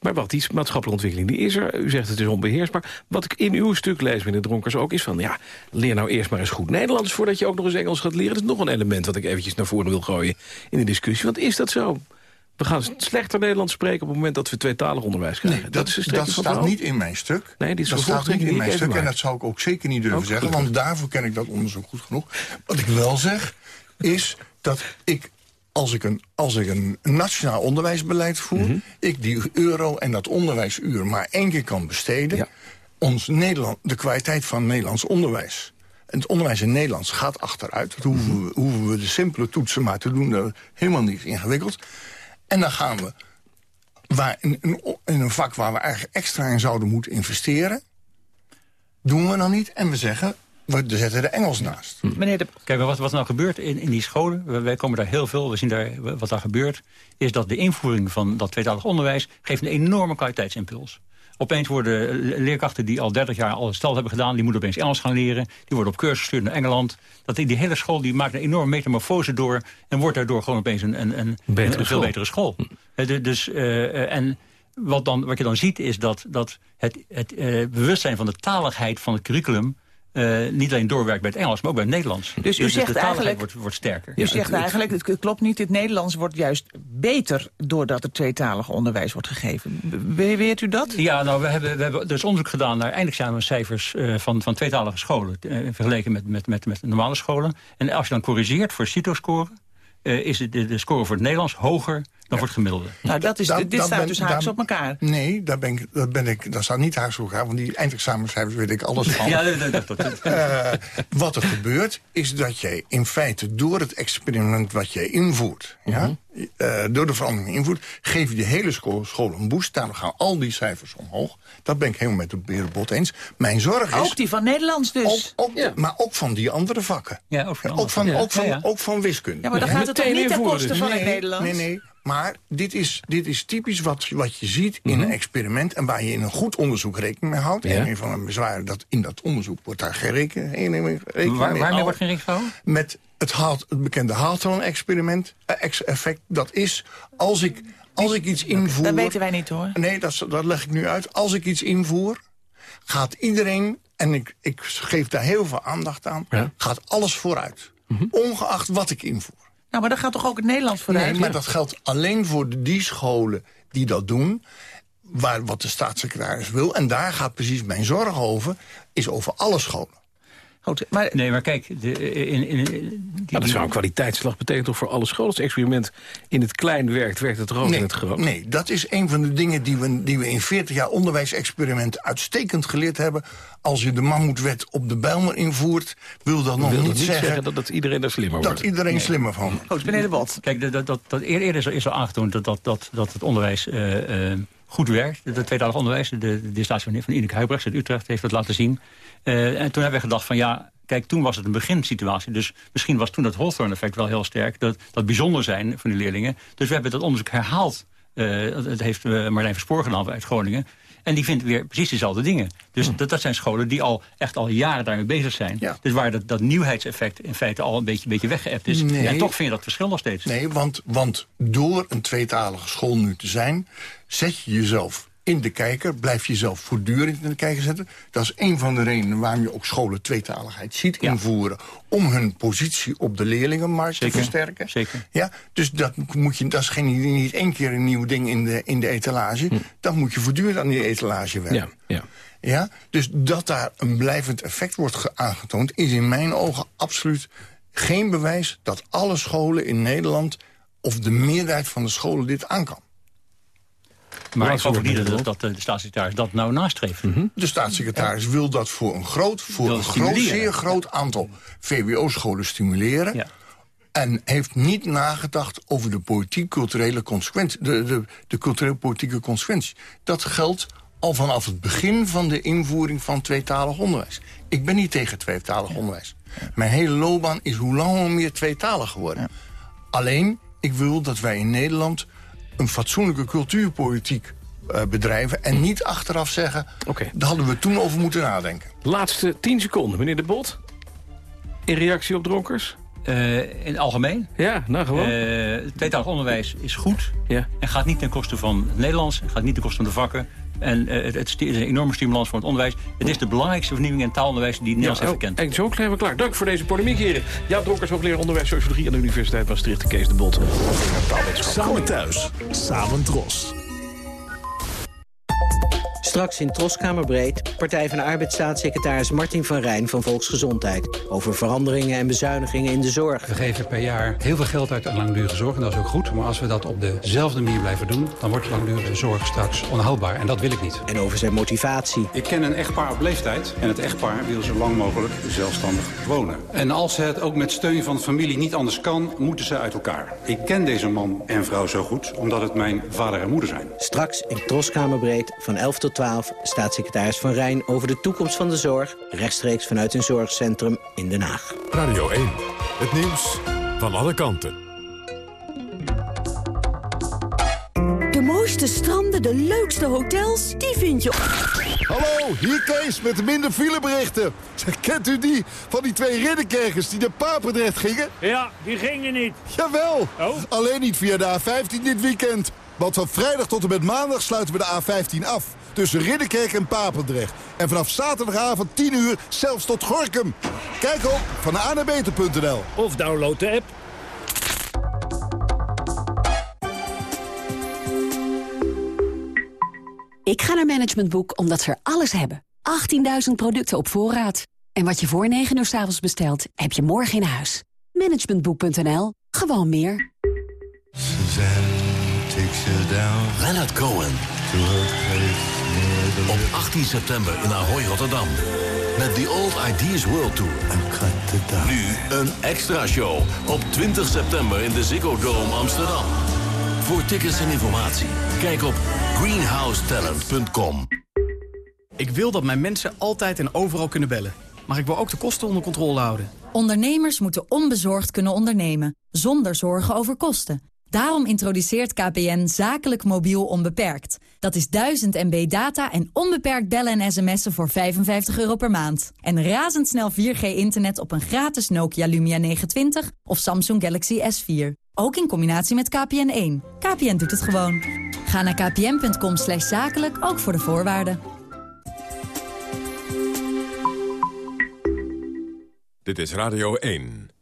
S3: maar wat, die maatschappelijke ontwikkeling die is er. U zegt het is onbeheersbaar. Wat ik in uw stuk lees, meneer Dronkers, ook is van... ja, leer nou eerst maar eens goed Nederlands... voordat je ook nog eens Engels gaat leren. Dat is nog een element wat ik eventjes naar voren wil gooien in de discussie. Want is dat zo? We gaan slechter Nederlands spreken op het moment dat we tweetalig onderwijs krijgen.
S9: Nee, dat, dat, dat staat niet in mijn stuk. Nee, die dat staat niet in mijn stuk en dat zou ik ook zeker niet durven ook zeggen. Want daarvoor ken ik dat onderzoek goed genoeg. Wat ik wel zeg, is dat ik als ik een, als ik een nationaal onderwijsbeleid voer... Mm -hmm. ik die euro en dat onderwijsuur maar één keer kan besteden... Ja. Ons Nederland, de kwaliteit van Nederlands onderwijs... het onderwijs in Nederlands gaat achteruit. Dat hoeven we, hoeven we de simpele toetsen maar te doen. Dat helemaal niet ingewikkeld. En dan gaan we waar, in, in, een vak waar we eigenlijk extra in zouden moeten investeren... doen we dan niet. En we zeggen, we zetten de Engels naast.
S10: Hm. Meneer de... Kijk, wat, wat nou gebeurt in, in die scholen... wij komen daar heel veel, we zien daar wat daar gebeurt... is dat de invoering van dat tweetalig onderwijs... geeft een enorme kwaliteitsimpuls. Opeens worden leerkrachten die al 30 jaar al het stel hebben gedaan... die moeten opeens Engels gaan leren. Die worden op cursus gestuurd naar Engeland. Dat, die hele school die maakt een enorme metamorfose door... en wordt daardoor gewoon opeens een, een, een, betere een veel betere school. Hm. Dus, uh, en wat, dan, wat je dan ziet is dat, dat het, het uh, bewustzijn van de taligheid van het curriculum... Uh, niet alleen doorwerkt bij het Engels, maar ook bij het Nederlands.
S4: Dus, dus u zegt
S10: de
S4: eigenlijk,
S10: wordt, wordt sterker.
S4: U zegt eigenlijk, het klopt niet, het Nederlands wordt juist beter... doordat het tweetalig onderwijs wordt gegeven. Weet u dat?
S10: Ja, nou, we hebben, we hebben dus onderzoek gedaan naar eindexamencijfers uh, van, van tweetalige scholen... Uh, vergeleken met, met, met, met normale scholen. En als je dan corrigeert voor CITO-score... is de, de, score voor het Nederlands hoger dan wordt gemiddelde.
S4: Nou, dat is,
S9: Da-
S4: dit staat
S9: ben-
S4: dus haaks
S9: daar-
S4: op elkaar.
S9: Nee, daar ben ik, dat, ben ik, dat staat niet haaks op elkaar, want die eindexamencijfers weet ik alles van.
S10: Ja, dat, dat, dat, dat-
S9: Eh, wat er gebeurt, is dat jij in feite door het experiment wat jij invoert... Ja, eh, door de verandering invoert, geef je de hele school, school een boost. Daarom gaan al die cijfers omhoog. Dat ben ik helemaal met de berenbot eens. Mijn zorg is...
S4: Ook die van Nederlands dus.
S9: ook, ook- Maar ook van die andere vakken.
S10: Ja, ook van
S9: ook, van, ook, van, ook van wiskunde.
S4: Ja, maar dan gaat het toch
S3: Meteen
S4: niet ten koste
S3: dus.
S4: van het Nederlands?
S9: Nee, nee. Maar dit is, dit is typisch wat, wat je ziet in
S3: Mhm.
S9: een experiment... en waar je in een goed onderzoek rekening mee houdt.
S3: Ja.
S9: En een van mijn bezwaren dat in dat onderzoek wordt daar geen rekening, rekening mee
S10: Waar, waarmee
S9: gehouden.
S10: wordt geen rekening gehouden?
S9: Met het, haalt, het bekende Hawthorne-experiment, eh, effect. Dat is, als ik, als ik iets invoer...
S4: Dat weten wij niet hoor.
S9: Nee, dat, dat leg ik nu uit. Als ik iets invoer, gaat iedereen... en ik, ik geef daar heel veel aandacht aan...
S3: Ja.
S9: gaat alles vooruit. Ongeacht wat ik invoer.
S4: Nou, maar dan gaat toch ook het Nederlands vooruit?
S9: Nee, maar dat geldt alleen voor die scholen die dat doen... Waar, wat de staatssecretaris wil. En daar gaat precies mijn zorg over, is over alle scholen.
S4: Goed, maar
S10: Nee, maar kijk, de, in, in, die,
S3: Nou, dat zou een kwaliteitsslag betekenen toch voor alle scholen. Als het experiment in het klein werkt, werkt het toch ook in
S9: Nee,
S3: het groot?
S9: nee, dat is een van de dingen die we, die we in 40 jaar onderwijsexperiment uitstekend geleerd hebben. Als je de mammoetwet op de Bijlmer invoert, wil dat nog
S3: wil
S9: niet,
S3: dat niet
S9: zeggen,
S3: zeggen dat, dat iedereen er slimmer
S9: dat
S3: wordt.
S9: iedereen slimmer van wordt.
S4: goed, meneer De Bot.
S10: Kijk, dat, dat, dat, dat eer- eerder is al, is al aangetoond dat, dat, dat, dat het onderwijs eh, eh, goed werkt. Het tweetalig onderwijs, de, de distillatie van, van Ineke Huibrechts uit Utrecht heeft dat laten zien. Eh, en toen hebben we gedacht van ja, kijk, toen was het een beginsituatie. Dus misschien was toen dat Hawthorne-effect wel heel sterk. Dat, dat bijzonder zijn van die leerlingen. Dus we hebben dat onderzoek herhaald. Eh, dat, heeft eh, Marlijn Verspoor gedaan uit Groningen. En die vindt weer precies dezelfde dingen. Dus dat, dat zijn scholen die al echt al jaren daarmee bezig zijn.
S9: Ja.
S10: Dus waar dat, dat nieuwheidseffect in feite al een beetje, beetje weggeëpt is.
S9: Nee.
S10: En toch vind je dat verschil nog steeds.
S9: Nee, want, want door een tweetalige school nu te zijn... zet je jezelf in de kijker, blijf je jezelf voortdurend in de kijker zetten. Dat is een van de redenen waarom je ook scholen tweetaligheid ziet
S10: Ja.
S9: invoeren... om hun positie op de leerlingenmarkt te versterken.
S10: zeker.
S9: Ja, dus dat, moet je, dat is geen, niet één keer een nieuw ding in de, in de etalage. Dan moet je voortdurend aan die etalage werken.
S3: Ja, ja.
S9: Ja? Dus dat daar een blijvend effect wordt ge- aangetoond... is in mijn ogen absoluut geen bewijs dat alle scholen in Nederland... of de meerderheid van de scholen dit aan kan.
S10: Maar ik geloof niet dat, dat de staatssecretaris dat nou nastreeft.
S9: De staatssecretaris wil dat voor een groot, voor
S10: Wil
S9: een groot, zeer groot aantal VWO-scholen stimuleren.
S10: Ja.
S9: En heeft niet nagedacht over de politiek-culturele consequenties. De, de, de cultureel-politieke consequenties. Dat geldt al vanaf het begin van de invoering van tweetalig onderwijs. Ik ben niet tegen tweetalig onderwijs. Mijn hele loopbaan is hoe langer hoe meer tweetalig geworden. Alleen, ik wil dat wij in Nederland een fatsoenlijke cultuurpolitiek eh, bedrijven... en niet achteraf zeggen,
S3: Oké.
S9: daar hadden we toen over moeten nadenken.
S3: Laatste 10 seconden, meneer De Bot. In reactie op dronkers?
S10: Eh, in het algemeen,
S3: Ja, nou gewoon.
S10: eh, het tweetalig onderwijs is goed.
S3: ja.
S10: En gaat niet ten koste van het Nederlands. Het gaat niet ten koste van de vakken. En eh, het, is een enorme stimulans voor het onderwijs. Het is de belangrijkste vernieuwing in taalonderwijs die Nederland heeft
S3: oh,
S10: gekend.
S3: en zo zijn we klaar. Dank voor deze polemiek, heren. Ja, Dronkers, hoogleraar onderwijs sociologie aan de Universiteit Maastricht, Kees de Bot.
S11: Samen thuis, samen dros.
S7: Straks in Troskamerbreed, Partij van de Arbeid staatssecretaris Martin van Rijn van Volksgezondheid. Over veranderingen en bezuinigingen in de zorg.
S12: We geven per jaar heel veel geld uit aan langdurige zorg en dat is ook goed. Maar als we dat op dezelfde manier blijven doen, dan wordt langdurige zorg straks onhoudbaar. En dat wil ik niet.
S7: En over zijn motivatie.
S12: Ik ken een echtpaar op leeftijd en het echtpaar wil zo lang mogelijk zelfstandig wonen. En als het ook met steun van familie niet anders kan, moeten ze uit elkaar. Ik ken deze man en vrouw zo goed, omdat het mijn vader en moeder zijn.
S7: Straks in Troskamerbreed van 11 tot 12 staatssecretaris van Rijn over de toekomst van de zorg. Rechtstreeks vanuit een zorgcentrum in Den Haag.
S2: Radio 1. Het nieuws van alle kanten.
S13: De mooiste stranden, de leukste hotels, die vind je...
S11: Hallo, hier Kees met de minder fileberichten. Zeg, Kent u die van die twee ridderkerkers die naar Papendrecht gingen?
S14: Ja, die gingen niet.
S11: Jawel,
S14: Oh.
S11: alleen niet via de A15 dit weekend. Want van vrijdag tot en met maandag sluiten we de A15 af. Tussen Ridderkerk en Papendrecht. En vanaf zaterdagavond 10 uur zelfs tot Gorkum. Kijk op van anabeter.nl.
S14: Of download de app.
S13: Ik ga naar Management Boek omdat ze er alles hebben. 18.000 producten op voorraad. En wat je voor 9 uur s avonds bestelt, heb je morgen in huis. Managementboek.nl. Gewoon meer.
S15: Leonard Cohen. Op 18 september in Ahoy, Rotterdam. Met The Old Ideas World Tour. Nu een extra show op 20 september in de Ziggo Dome Amsterdam. Voor tickets en informatie, kijk op greenhousetalent.com.
S16: Ik wil dat mijn mensen altijd en overal kunnen bellen. Maar ik wil ook de kosten onder controle houden.
S17: Ondernemers moeten onbezorgd kunnen ondernemen, zonder zorgen over kosten. Daarom introduceert KPN zakelijk mobiel onbeperkt. Dat is 1000 MB data en onbeperkt bellen en sms'en voor 55 euro per maand. En razendsnel 4G-internet op een gratis Nokia Lumia 920 of Samsung Galaxy S4. Ook in combinatie met KPN1. KPN doet het gewoon. Ga naar kpn.com slash zakelijk, ook voor de voorwaarden.
S2: Dit is Radio 1.